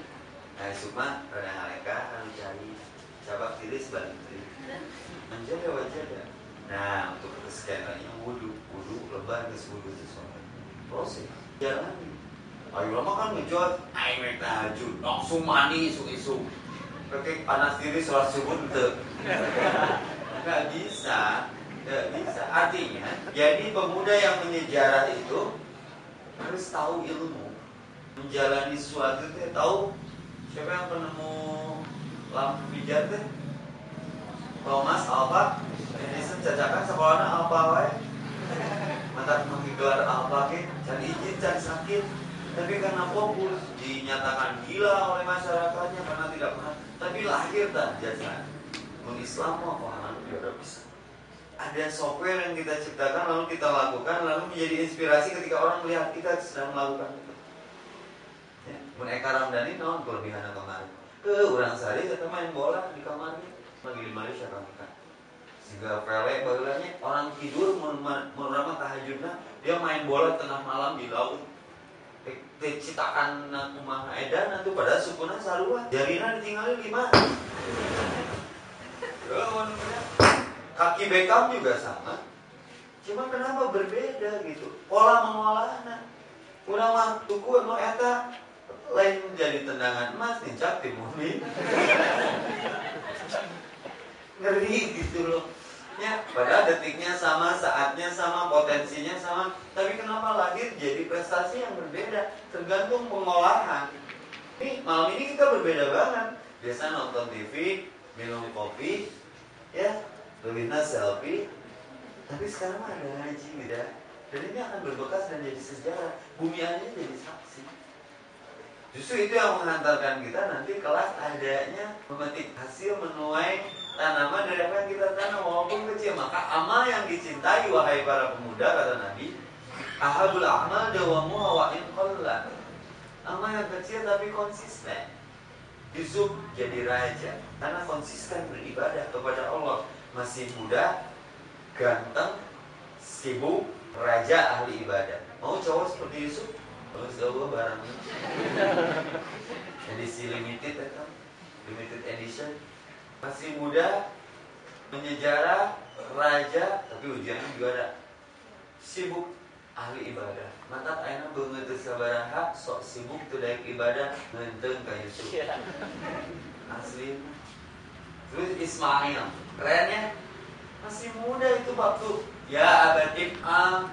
Nah cuma rada ngaleka lalu cari. Cabak kiri sebalik kiri menjaga wajah nah untuk kesekian kalinya wudhu wudhu lebar ke wudhu sesuatu. Proses. Jalan ayo lama kan ngejot ayo naik tahajud. Langsung mandi isu-isu pakai panas diri sholat subuh gitu <laughs> nggak bisa nggak bisa. Artinya jadi pemuda yang menyejarah itu harus tahu ilmu. Menjalani sesuatu itu tahu siapa yang penemu lampu pijat teh? Thomas Alva Edison cacakan sekolahnya Alva wae? <laughs> Mata menggelar Alva ke cari izin cari sakit tapi karena fokus dinyatakan gila oleh masyarakatnya karena tidak pernah tapi lahir tak jasa mengislam apa halal udah bisa. Ada software yang kita ciptakan lalu kita lakukan lalu menjadi inspirasi ketika orang melihat kita sedang melakukan itu. Ya, pun Eka Ramdhani non kelebihan kemarin ke orang sehari kita main bola di kamarnya lagi di Malaysia kan sehingga Pele bagulanya orang tidur menurama tahajudnya dia main bola tengah malam di laut citakan kumaha edan nanti pada sukuna sarua jarina ditinggalin lima kaki Beckham juga sama. Cuma kenapa berbeda gitu? Pola mengolahnya. Kurang mah tuku no eta lain menjadi tendangan emas nincak timuni ngeri gitu loh ya padahal detiknya sama saatnya sama potensinya sama. Tapi kenapa lahir jadi prestasi yang berbeda? Tergantung pengolahan. Ini malam ini kita berbeda banget. Biasa nonton TV minum kopi ya Levina selfie. Tapi sekarang ada ngaji gitu dan ini akan berbekas dan jadi sejarah. Bumi ini jadi saksi. Justru itu yang menghantarkan kita nanti kelak adanya memetik hasil menuai tanaman dari apa yang kita tanam? Walaupun kecil maka amal yang dicintai wahai para pemuda kata Nabi ahabul amal dawamu hawain qalla. Amal yang kecil tapi konsisten. Yusuf jadi raja karena konsisten beribadah kepada Allah. Masih muda ganteng sibuk raja ahli ibadah. Mau cowok seperti Yusuf? Terus gue barangnya <laughs> Edisi limited itu Limited edition Masih muda Menyejarah Raja Tapi ujiannya juga ada. Sibuk ahli ibadah. Mantap aina banget sabaraha sok sibuk tuh daik ibadah ngenteng kayak Yusuf asli. Terus Ismail. Keren ya masih muda itu waktu ya abadim am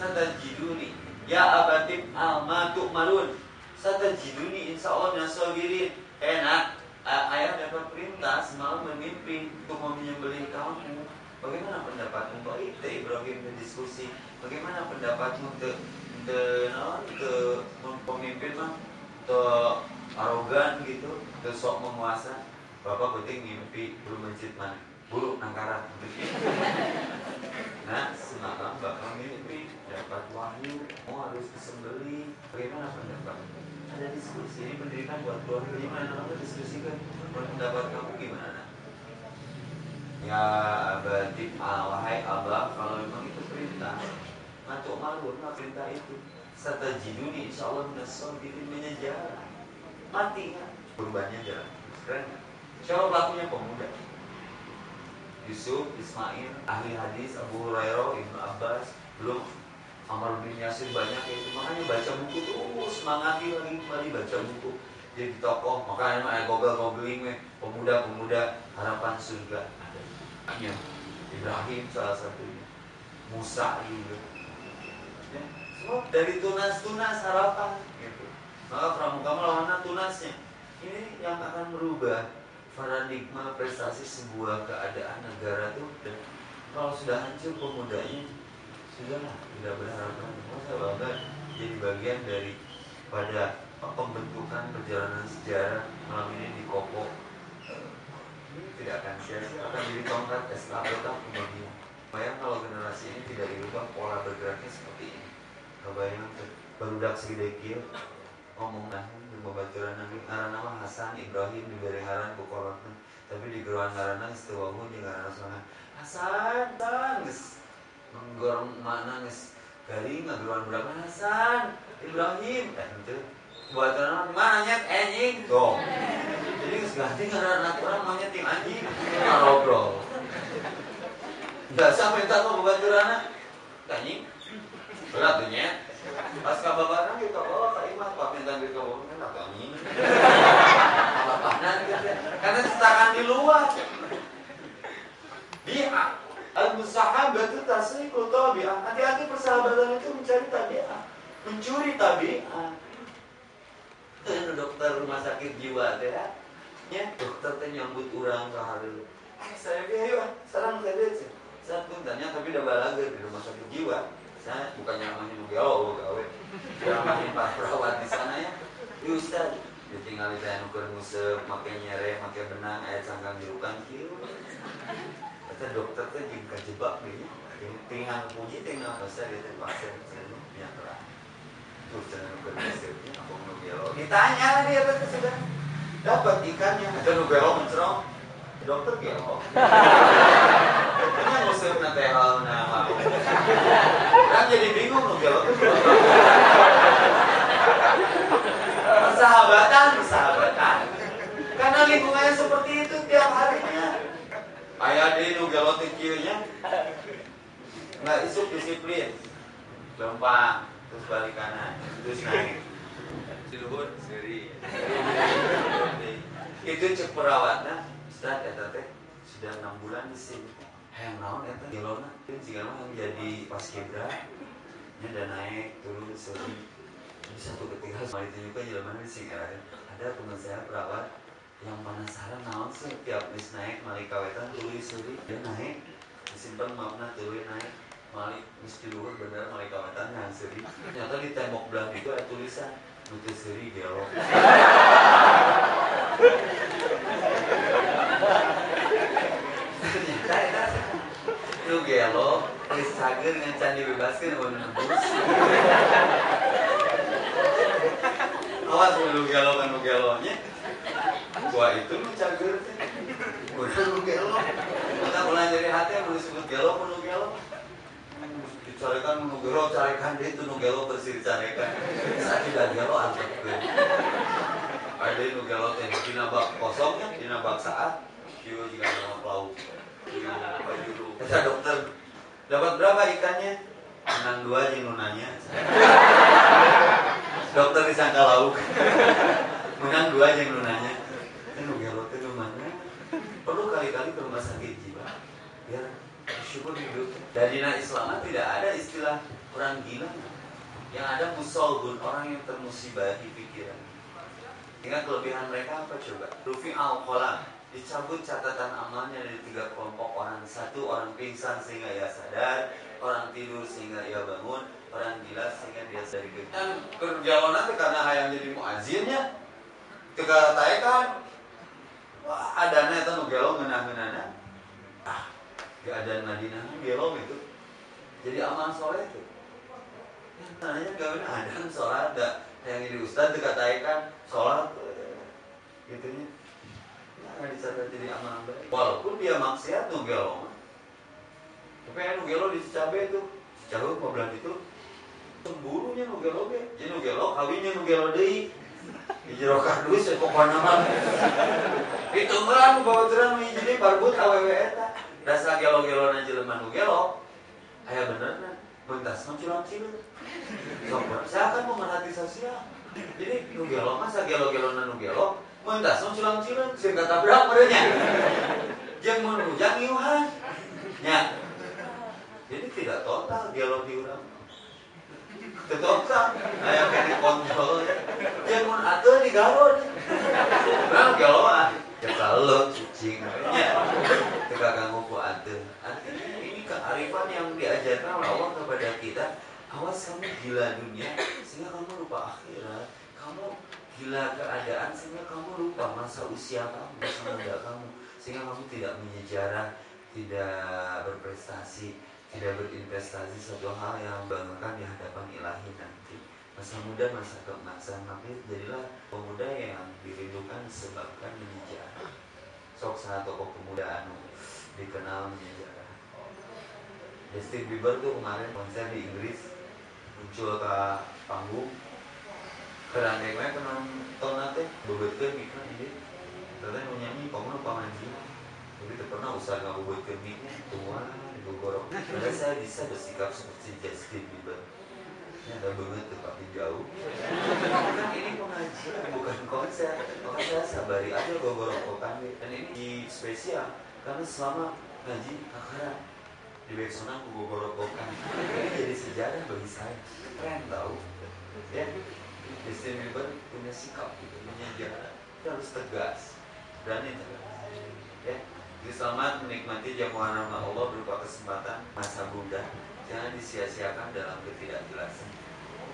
satajiduni. Ya abadim am matuk malun satajiduni insya Allah nasogirin enak ayah dapat perintah semalam memimpin untuk menyembelih kamu Bagaimana pendapatmu baik teh Ibrahim berdiskusi? Bagaimana pendapatmu te te no, te pemimpin mah te arogan gitu, te sok menguasa? Bapak penting mimpi belum mencit mana? Bulu nangkara. <laughs> Nah, semalam bapak mimpi dapat wahyu, mau harus disembeli. Bagaimana pendapatmu? Ada diskusi, ini pendidikan buat keluarga gimana? Kamu diskusikan pendapat kamu gimana? Ya abadi ah, wahai abah kalau memang itu perintah Matuk malu nah perintah itu. Satajiduni insya Allah Nasobirin menyejarah Mati. Kan Kurbannya jalan. Keren. Kan Siapa pelakunya? Pemuda. Yusuf, Ismail, ahli hadis, Abu Hurairah, Ibnu Abbas. Belum Amar bin Yasir banyak ya itu Makanya baca buku tuh oh, semangati lagi kembali baca buku. Jadi tokoh Makanya mah gobel-gobeling Pemuda-pemuda harapan surga Ya, Ibrahim salah satunya. Musa juga. Ya, semua dari tunas-tunas harapan gitu. maka pramuka melawan tunasnya. Ini yang akan merubah paradigma prestasi sebuah keadaan negara dan kalau sudah hancur pemudanya sudahlah tidak berharap. Oh, saya bangga jadi bagian dari pada pembentukan perjalanan sejarah malam ini di Kopo. Ini tidak akan sia-sia akan jadi tongkat estafeta kemudian bayang kalau generasi ini tidak dirubah pola bergeraknya seperti ini. Kebayang baru dak segede ngomong nah membaturan nanti ngaran nama Hasan Ibrahim di berengaran bukolotna tapi di geruan ngaran istiwahu di ngaran sana Hasan geus menggorong mana geus garing ngageruan berapa Hasan Ibrahim. Eh itu buat orang mana nyet anjing tuh jadi ganti karena anak orang mau nyeting anjing ngobrol. Nggak sampai tak mau buat anak anjing berat tuh nyet. Pas kabar barang kita bawa kak Imas pak minta duit kamu tak anjing karena cetakan di luar. Dia al-musahabat itu tasrikul tabi'ah. Hati-hati persahabatan itu mencari tabi'ah. Mencuri tabi'ah. Itu dokter rumah sakit jiwa teh ya. ya dokter teh nyambut orang ke hari eh, saya bilang yuk sekarang saya lihat saya pun tanya tapi udah balaga di rumah sakit jiwa. Saya bukannya namanya mau gawe dia namanya pak perawat di sana ya. Yuk Ustaz. Dia tinggal di nuker musep makai nyere makai benang ayat sangkang dirukan kieu kata dokter teh jika jebak dia tinggal puji tinggal pasar dia teh pasar saya terang terus jangan nuker musepnya Ditanya lah dia betul sudah dapat ikannya. Ada nugelo mencerong. Dokter gelo. Dokternya ngusir nanti hal nama. Kan jadi bingung nugelo itu. Persahabatan, persahabatan. Karena lingkungannya seperti itu tiap harinya. Ayah di nugelo tingginya. Nggak isuk disiplin. Lompat, terus balik kanan, terus naik. Luhur seri. Itu cek perawatnya Ustaz ya teh sudah enam bulan di sini. Yang naon eta gelona jika yang jadi pas kibra. Nya udah naik turun seri. Di satu ketika sama itu jalan di sini ada saya perawat yang penasaran naon sih tiap bis naik mali kawetan tulis seri dia naik disimpan maafna turun naik mali mesti luhur bener mali kawetan yang seri ternyata di tembok belah itu ada tulisan Butuh seri gelo. Ternyata itu gelo, geus cager dengan candi bebaskan mau nembus. Awas lu gelo kan gelonya. Gua itu. Lu cager. Gua lu gelo. kita mulai dari hati yang disebut gelo penuh gelo dicarekan nu gelo carekan dia itu gelo bersih dicarekan saat tidak gelo antep ada nu gelo teh dina bak kosongnya dina bak saat kieu juga nama pelaut kata dokter dapat berapa ikannya? Menang dua aja nunanya dokter disangka lauk menang dua aja nunanya nu gelo teh mana perlu kali-kali ke rumah sakit jiwa biar syukur hidup. Dari Islam tidak ada istilah orang gila. Yang ada musolgun orang yang termusibahi pikiran. Dengan kelebihan mereka apa coba? Rufi al -Qolam. dicabut catatan amalnya dari tiga kelompok. Orang satu orang pingsan sehingga ia sadar. Orang tidur sehingga ia bangun. Orang gila sehingga dia dari dan nanti karena hayang jadi muazinnya ketika taekan wah adanya itu gelo ngenah ah gak ada Madinah gelo itu. Jadi amal soleh itu. Tanya ada sholat ada. Yang jadi ustad dekat kan sholat gitu nya nggak dicatat jadi amal baik. Walaupun dia maksiat tuh gelo tapi yang gelo di cabe itu cabe mau bilang itu? Cemburunya nu gelo ge jadi nu gelo kawinnya nu gelo deui Ijro kardus ya pokoknya mah itu mah bawa terang jadi barbut awewe eta. Dasa gelo-gelo na jelema nu gelo aya benerna mentas mah culang cileun sok saya akan memerhati sosial. Jadi nu gelo masa gelo-gelo na nu gelo mentas mah culang cileun sing katabrak merenya jeung mun hujang iuhan. Nya. Jadi tidak total gelo di urang Tetoksa, ayah kan dikontrol ya. Dia mun atuh di garut. Nah, galoan. Ya kalau cicing ya. Teka kamu ku. Artinya ini kearifan yang diajarkan oleh Allah kepada kita. Awas kamu gila dunia sehingga kamu lupa akhirat. Kamu gila keadaan sehingga kamu lupa masa usia kamu, masa muda kamu. Sehingga kamu tidak menyejarah, tidak berprestasi, tidak berinvestasi suatu hal yang banggakan di hadapan ilahi nanti. Masa muda masa keemasan tapi jadilah pemuda yang dirindukan disebabkan menyejarah sok saat tokoh pemuda anu dikenal menyejarah Justin Bieber tuh kemarin konser di Inggris muncul ke panggung. Kerana yang penonton nanti bebetkan mikna ini ternyata nyanyi kamu lupa manji tapi pernah usaha ngabubuitkan miknya tua Bogor. Padahal saya bisa bersikap seperti Justin Bieber. Ada banget tapi jauh. Kan ini pengajian bukan konser. Maka saya sabari aja gogorokokan dan ini di spesial karena selama ngaji akhirat di Beksona aku gogorokokan. Ini jadi sejarah bagi saya. Keren tahu. Ya, Justin Bieber punya sikap gitu, punya jalan. harus tegas, berani tegas. Ya, jadi selamat menikmati jamuan nama Allah berupa kesempatan masa muda. Jangan disia-siakan dalam ketidakjelasan.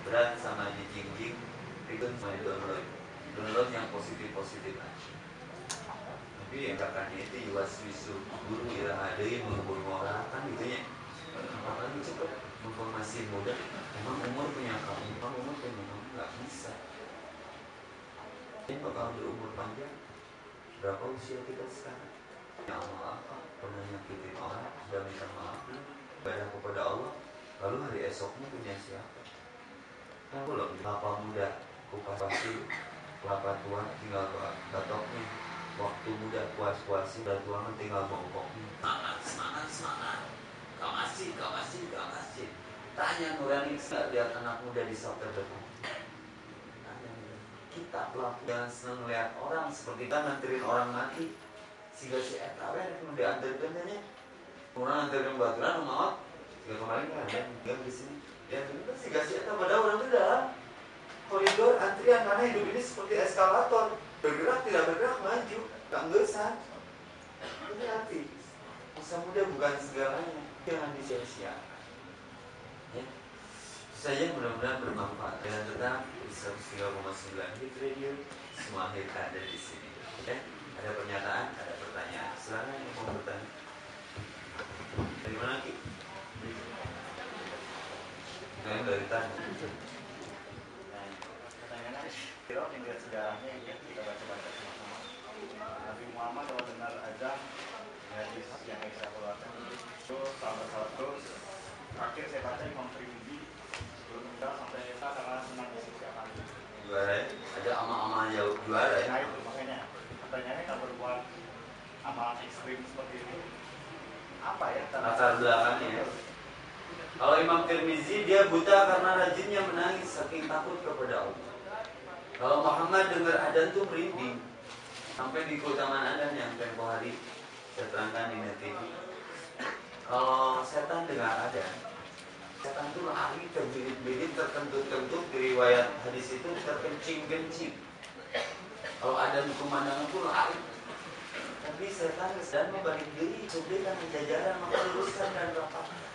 Berat sama dijingjing, itu cuma download. Download yang positif-positif aja. Tapi yang kakaknya itu yuwas wisu guru iraha deui menghubung orang kan gitu ya. Apalagi cepet masih muda, emang umur punya kamu, emang umur punya kamu nggak bisa. Ini bakal berumur panjang. Berapa usia kita sekarang? Ya Allah pernah nyakitin orang sudah minta maaf ibadah kepada Allah lalu hari esoknya punya siapa kan belum kelapa muda kupas pasti kelapa tua tinggal batoknya waktu muda puas puasin udah tua tinggal bongkoknya semangat semangat semangat kau masih kau masih kau masih tanya nurani lihat anak muda di saat terdepan kita pelaku yang senang melihat orang seperti kita nganterin orang mati sehingga si eta we nu diantarkeun nya urang antarkeun baturan maot sehingga kemarin kan ada yang di sini. Ya itu sehingga si eta pada orang itu dalam koridor antrian karena hidup ini seperti eskalator. Bergerak tidak bergerak maju. Gak ngesan. Ini hati masa muda bukan segalanya. Jangan disia-siakan. Ya. Saya mudah-mudahan bermanfaat. Dan tetap di 103,9 Hit Radio semua akhir ada di sini. Ya. Ada pernyataan ada pertanyaan silakan yang mau bertanya. Dari mana ki? Yang dari tadi. Pertanyaannya Firot yang lihat sejarahnya ya? Kita baca-baca sama-sama Nabi Muhammad kalau dengar azan hadis yang saya keluarkan itu salah satu terakhir saya baca Imam Tirmidzi sebelum meninggal sampai kita karena senang di setiap hari juara ada ama-ama jauh juara ya? Nah itu makanya. Pertanyaannya kalau berbuat amalan ekstrim seperti itu apa ya latar belakangnya ya. Kalau Imam Tirmizi dia buta karena rajinnya menangis saking takut kepada Allah. Kalau Muhammad dengar adan tuh merinding. Sampai di keutamaan adan yang tempo hari saya terangkan di net TV. Kalau setan dengar adan, setan tuh lari terbirit-birit terkentut-kentut di riwayat hadis itu terkencing-kencing. Kalau adan pemandangan tuh lari. Tapi setan sedang membalik diri, sudah kan jajaran maka luruskan dan rapatkan.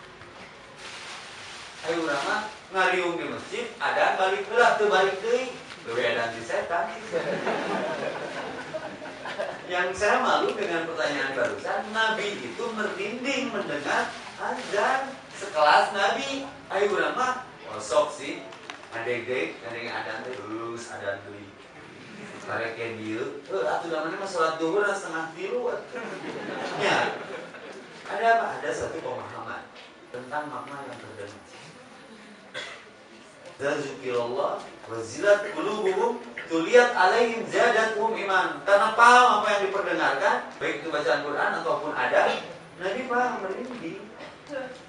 Ayo urang ngariung di masjid, ada balik heula teu balik deui. Bebedan di setan. Yang saya malu dengan pertanyaan barusan, Nabi itu merinding mendengar azan sekelas Nabi. Ayo urang mah kosok. Adege, adege adan teh lulus adan deui. Karek kayak dieu, heuh atuh namanya mah salat duhur setengah tilu. <laughs> Ya. Ada apa? Ada satu pemahaman tentang makna yang terdengar. Zazukirullah wazilat qulubuhum tuliat alaihim zadatuhum iman. Karena paham apa yang diperdengarkan, baik itu bacaan Quran ataupun ada, Nabi paham merinding.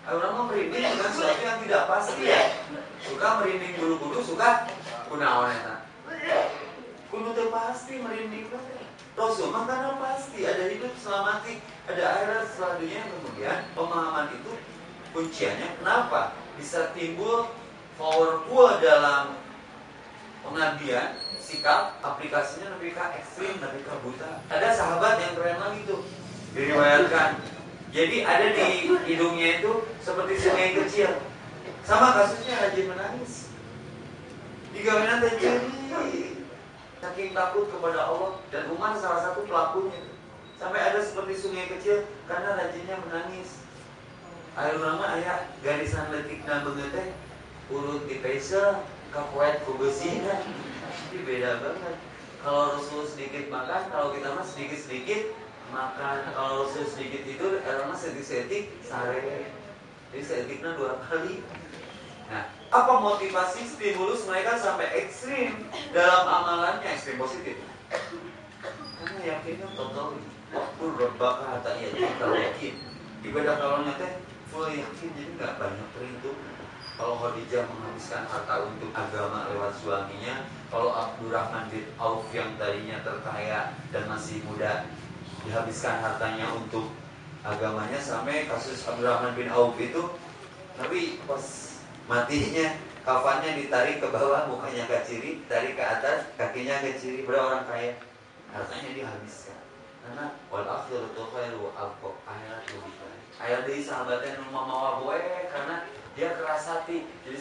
Orang mau merinding dengan sesuatu yang tidak pasti ya. Suka merinding bulu-bulu, suka kunaon. Teu pasti merinding Rasul mah karena pasti. Ada hidup setelah mati, ada akhirat setelah dunia kemudian pemahaman itu kunciannya kenapa bisa timbul powerful dalam pengabdian sikap aplikasinya lebih ke ekstrim lebih ke buta. Ada sahabat yang keren lagi tuh diriwayatkan. Jadi ada di hidungnya itu seperti sungai kecil. Sama kasusnya rajin menangis. Di terjadi saking takut kepada Allah dan Umar salah satu pelakunya. Sampai ada seperti sungai kecil karena rajinnya menangis. Ayo lama ayah garisan letik dan bengeteh urut di pesel kapuet ku besina ini beda banget. Kalau Rasul sedikit makan kalau kita mah sedikit sedikit makan. Kalau Rasul sedikit tidur karena sedikit sedikit sare jadi sedikitnya dua kali apa motivasi stimulus mereka sampai ekstrim dalam amalannya? Ekstrim positif. Karena yakinnya total waktu rebaka hata ya kalau yakin. Ibadah kalau nyata full yakin. Jadi nggak banyak perhitung kalau Khadijah menghabiskan harta untuk agama lewat suaminya kalau Abdurrahman bin Auf yang tadinya terkaya dan masih muda dihabiskan hartanya untuk agamanya sampai kasus Abdurrahman bin Auf itu tapi pas matinya kafannya ditarik ke bawah mukanya ke kiri tarik ke atas kakinya ke kiri. Berapa orang kaya? Hartanya dihabiskan karena wal akhiratu khairu wa akhirat lebih baik ayat dari sahabatnya rumah mawa boe karena dia keras hati. Jadi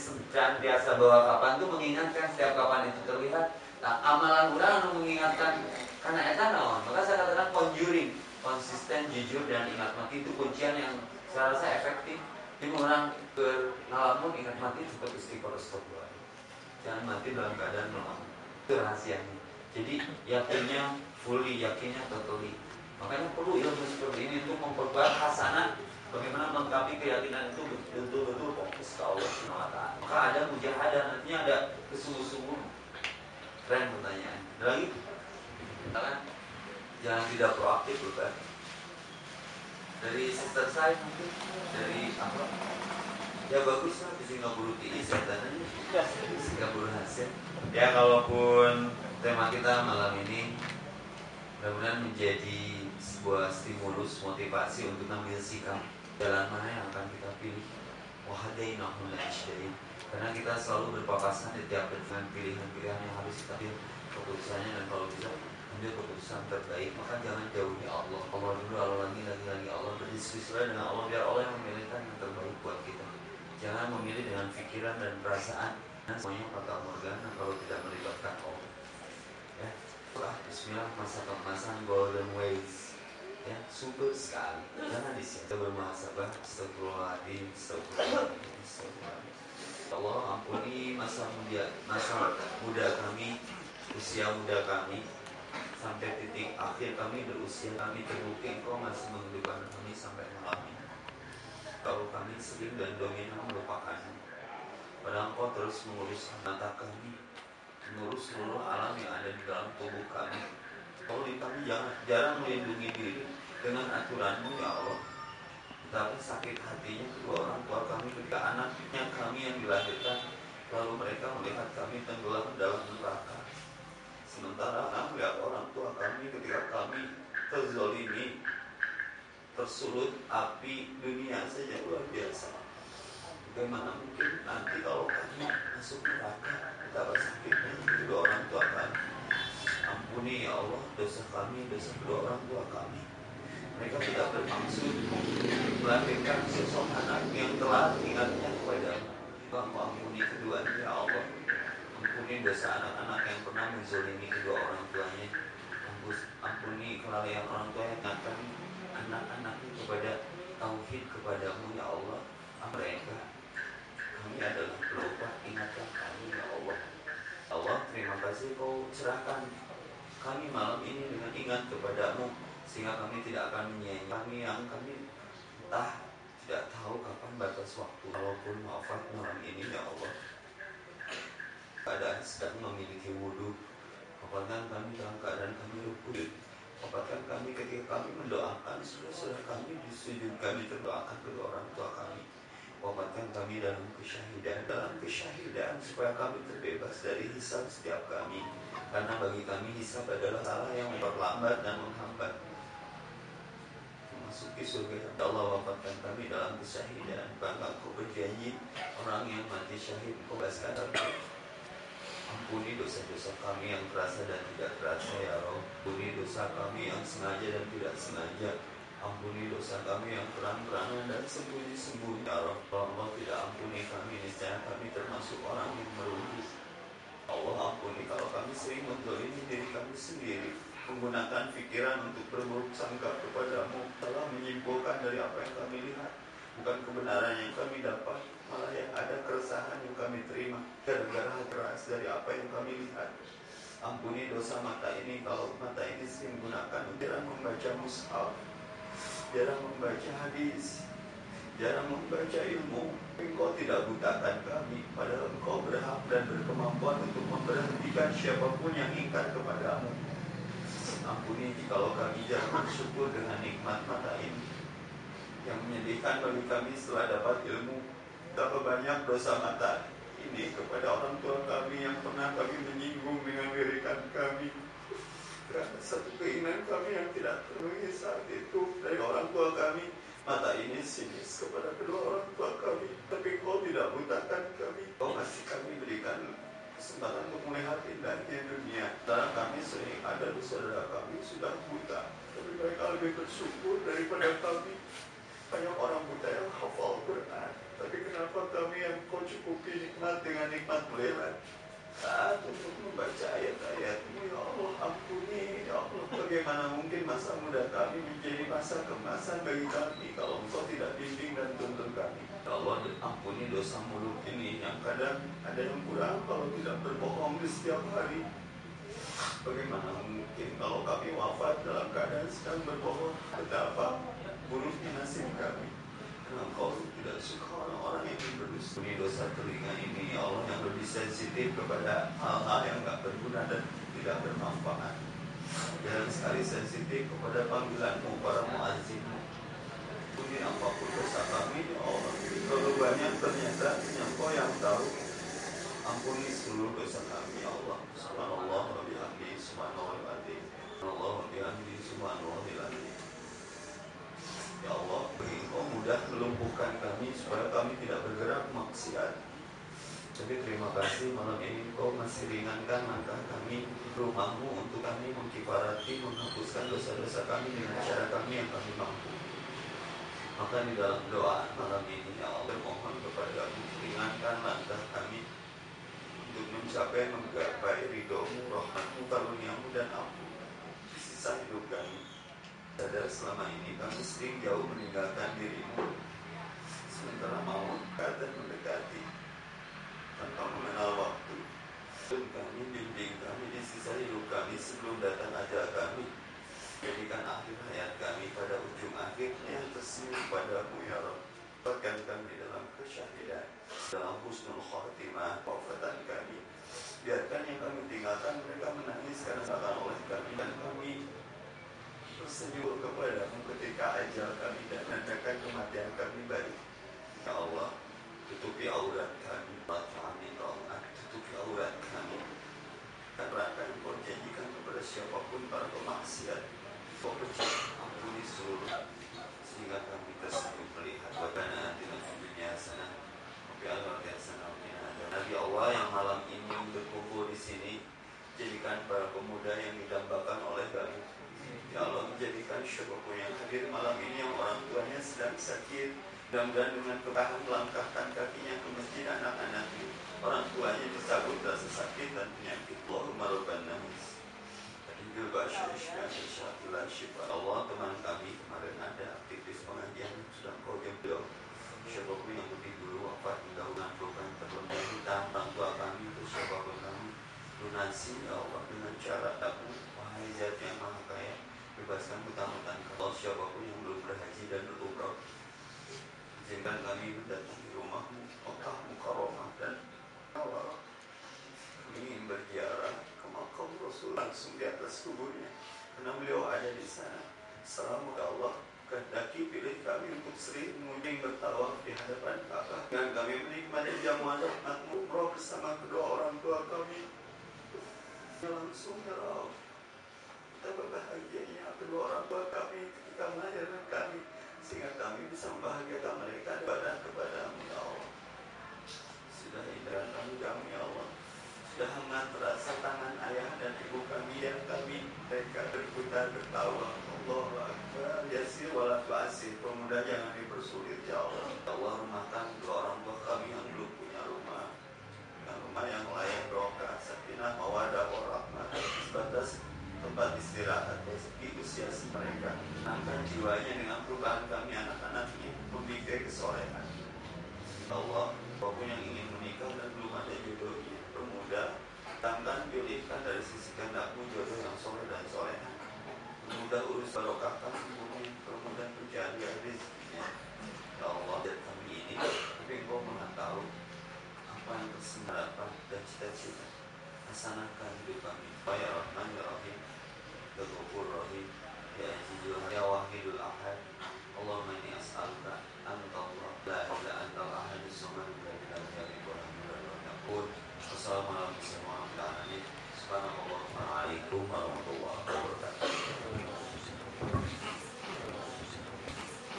biasa bawa kapan itu mengingatkan setiap kapan itu terlihat. Nah, amalan orang mengingatkan karena eta naon maka saya katakan conjuring konsisten jujur dan ingat. Mati itu kuncian yang saya rasa efektif jadi orang ke ngalamun ingat mati istighfar astagfirullah jangan mati dalam keadaan melamun itu rahasianya jadi yakinnya fully yakinnya totally makanya perlu ilmu seperti ini untuk memperkuat hasanah bagaimana melengkapi keyakinan itu betul-betul fokus ke Allah SWT. Maka ada mujahadah, nantinya ada kesungguh-sungguhan. Keren pertanyaan. Ada lagi? Jangan, jangan tidak proaktif bukan? Dari sister saya mungkin, dari apa? Ya bagus lah di Singapura TI saya tanya Singapura hasil. Ya kalaupun tema kita malam ini mudah-mudahan menjadi sebuah stimulus motivasi untuk mengambil sikap jalan mana yang akan kita pilih. Wahadainahum najdain karena kita selalu berpapasan di tiap dengan pilihan-pilihan yang harus kita pilih. Keputusannya dan kalau bisa ambil keputusan terbaik maka jangan jauhi Allah. Allah dulu Allah lagi lagi lagi. Allah berdiskusilah dengan Allah biar Allah yang memilihkan yang terbaik buat kita. Jangan memilih dengan pikiran dan perasaan. Dan semuanya kata morgana kalau tidak melibatkan Allah. Ya. Bismillah masa kemasan golden ways. Ya super sekali. Jangan di sini kita bermuhasabah. Astagfirullahaladzim astagfirullahaladzim astagfirullahaladzim. Allah ampuni masa muda masa muda kami usia muda kami sampai titik akhir kami berusia kami terbukti engkau masih menghidupkan kami sampai malam ini. Kalau kami sering dan dominan melupakan padahal engkau terus mengurus mata kami mengurus seluruh alam yang ada di dalam tubuh kami. Kalau kami jangan, jarang melindungi diri dengan aturanmu ya Allah tapi sakit hatinya kedua orang tua kami ketika anaknya kami yang dilahirkan lalu mereka melihat kami tenggelam dalam neraka Sementara melihat orang tua kami ketika kami terzolimi, tersulut api dunia saja luar biasa. Bagaimana mungkin nanti kalau kami masuk neraka betapa sakitnya kedua orang tua kami. Ampuni ya Allah dosa kami, dosa kedua orang tua kami. Mereka tidak bermaksud melahirkan sosok anak yang telah ingatnya kepada Ampuni keduanya ya Allah Ampuni dosa anak-anak yang pernah menzolimi kedua orang tuanya. Ampuni kelalaian orang tua yang akan anak-anaknya kepada tauhid kepadamu ya Allah. Mereka kami adalah pelupa ingatkan kami ya Allah. Allah terima kasih kau cerahkan kami malam ini dengan ingat kepadamu sehingga kami tidak akan menyanyi kami yang kami entah tidak tahu kapan batas waktu walaupun wafat malam ini ya Allah keadaan sedang memiliki wudhu Wafatkan kami dalam keadaan kami rukun Wafatkan kami ketika kami mendoakan Saudara-saudara kami di sujud kami terdoakan kedua orang tua kami. Wafatkan kami dalam kesyahidan Dalam kesyahidan supaya kami terbebas dari hisab setiap kami. Karena bagi kami hisab adalah salah yang memperlambat dan menghambat. Masuki surga Allah wafatkan kami dalam kesyahidan. Bangga kau berjanji Orang yang mati syahid kau baskan Ampuni dosa-dosa kami yang terasa dan tidak terasa ya Rob. Ampuni dosa kami yang sengaja dan tidak sengaja. Ampuni dosa kami yang terang-terangan dan sembunyi-sembunyi ya Rob. Kalau Allah tidak ampuni kami niscaya kami termasuk orang yang merugi. Allah ampuni kalau kami sering mendolimi diri kami sendiri Menggunakan pikiran untuk berburuk sangka kepadamu Telah menyimpulkan dari apa yang kami lihat Bukan kebenaran yang kami dapat malah yang ada keresahan yang kami terima gara-gara keras dari apa yang kami lihat. Ampuni dosa mata ini kalau mata ini sering menggunakan jarang membaca mushaf, jarang membaca hadis, jarang membaca ilmu. Engkau tidak butakan kami, padahal engkau berhak dan berkemampuan untuk memberhentikan siapa pun yang ingkar kepadamu. Ampuni jikalau kami jarang bersyukur dengan nikmat mata ini yang menyedihkan bagi kami setelah dapat ilmu Betapa banyak dosa mata ini kepada orang tua kami yang pernah kami menyinggung dengan lirikan kami. Karena satu keinginan kami yang tidak terpenuhi saat itu dari orang tua kami mata ini sinis kepada kedua orang tua kami. Tapi kau tidak butakan kami. Kau masih kami berikan kesempatan untuk melihat indahnya dunia. Dalam kami sering ada saudara kami sudah buta. Tapi mereka lebih bersyukur daripada kami banyak orang buta yang hafal Quran tapi kenapa kami yang kau cukupi nikmat dengan nikmat melihat saat untuk membaca ayat-ayatmu ya Allah ampuni ya Allah. Bagaimana mungkin masa muda kami menjadi masa kemasan bagi kami kalau engkau tidak bimbing dan tuntun kami? Ya Allah ampuni dosa mulut ini. Yang kadang ada yang kurang kalau tidak berbohong di setiap hari. Bagaimana mungkin kalau kami wafat dalam keadaan sedang berbohong? Betapa buruknya nasib kami Karena kau tidak suka orang-orang yang berdosa. Ini dosa telinga ini ya Allah yang lebih sensitif kepada hal-hal yang tidak berguna dan tidak bermanfaat. Jangan sekali sensitif kepada panggilanmu para muazzinmu Ini apa pun dosa kami ya Allah. Kalau banyak ternyata kau yang tahu. Ampuni seluruh dosa kami ya Allah. Subhanallah wa bihamdi Subhanallah wa bihamdi Subhanallah wa bihamdi Subhanallah wa bihamdi Ya Allah, bagi engkau mudah melumpuhkan kami supaya kami tidak bergerak maksiat. Tapi terima kasih malam ini engkau masih ringankan langkah kami rumahmu untuk kami mengkifarati, menghapuskan dosa-dosa kami dengan cara kami yang kami mampu. Maka di dalam doa malam ini ya Allah mohon kepadamu ringankan langkah kami untuk mencapai menggapai ridhomu, rahmatmu, karuniamu dan ampun sisa hidup kami sadar selama ini kami sering jauh meninggalkan dirimu. Sementara mau dan mendekati tanpa mengenal waktu. Dan kami Bimbing kami di sisa hidup kami sebelum datang ajal kami. Jadikan akhir hayat kami pada ujung akhirnya tersenyum padamu ya Rabb Bahkan kami dalam kesyahidan Dalam husnul khatimah Wafatan kami. Biarkan yang kami tinggalkan mereka menangis karena salah oleh kami dan kami tersenyum kepadamu ketika ajal kami dan nandakan kematian kami balik. Ya Allah, tutupi aurat kami, kami Allah, tutupi aurat kami. Karena kau janjikan kepada siapa pun para pemaksiat, kau ampuni seluruh sehingga kami tersenyum melihat wabana dengan dunia sana. Tapi Allah yang sana Nabi Allah yang malam ini berkumpul di sini jadikan para pemuda yang didambakan oleh kami Ya Allah menjadikan siapa pun yang hadir malam ini yang orang tuanya sedang sakit. Mudah-mudahan dengan ketahan melangkahkan kakinya ke masjid anak-anaknya Orang tuanya disabut rasa sakit dan penyakit. Allahumma rabban syifa Allah teman kami kemarin ada aktivis pengajian Sudah kau jempol Siapa pun yang lebih dulu wafat hingga mengadukan terlebih kita orang tua kami untuk siapa pun kami lunasi ya Allah dengan cara aku wahai zat yang maha kaya bebaskan hutang-hutang kalau siapa pun yang belum berhaji dan berumrah. Izinkan kami mendatangi rumahmu Mekahmu karomah dan Allah ingin berziarah ke makam Rasul langsung di atas kuburnya. Karena beliau ada di sana. Assalamualaikum Allah kehendaki pilih kami untuk sering mengunjungi bertawaf di hadapan Ka'bah dan kami menikmati jamuan rahmatmu umroh bersama kedua orang tua kami. Langsung ya Rabb betapa bahagianya kedua orang tua kami ketika melahirkan kami sehingga kami bisa membahagiakan mereka kepada kepadamu ya Allah. Sudah indah kami kami ya Allah. Sudah hangat terasa tangan ayah dan ibu kami yang kami mereka berputar tertawa Allah Akbar. Yasir wala tu'asir pemuda jangan dipersulit ya Allah. Ya Allah rumahkan dua orang tua kami yang belum punya rumah. Rumah yang layak roka sakinah mawadah warahmah sebatas tempat istirahat di usia mereka. Angkat jiwanya dengan perubahan kami anak-anaknya memikir kesolehan Allah apa pun yang ingin menikah dan belum ada jodohnya pemuda tangan pilihkan dari sisi kehendakmu jodoh yang soleh dan soleha mudah urus barokahkan umurnya permudah pencarian rezekinya ya Allah dan kami ini tapi engkau maha tahu apa yang tersendat dan cita-cita. Laksanakan hidup kami. Ya Rahman ya Rahim الغفور الرحيم. يا عزيز يا واحد الأحد اللهم إني أسألك أنت الله لا إله إلا أنت الأحد الصمد الذي لم يلد ولم يولد ولم يكن والسلام على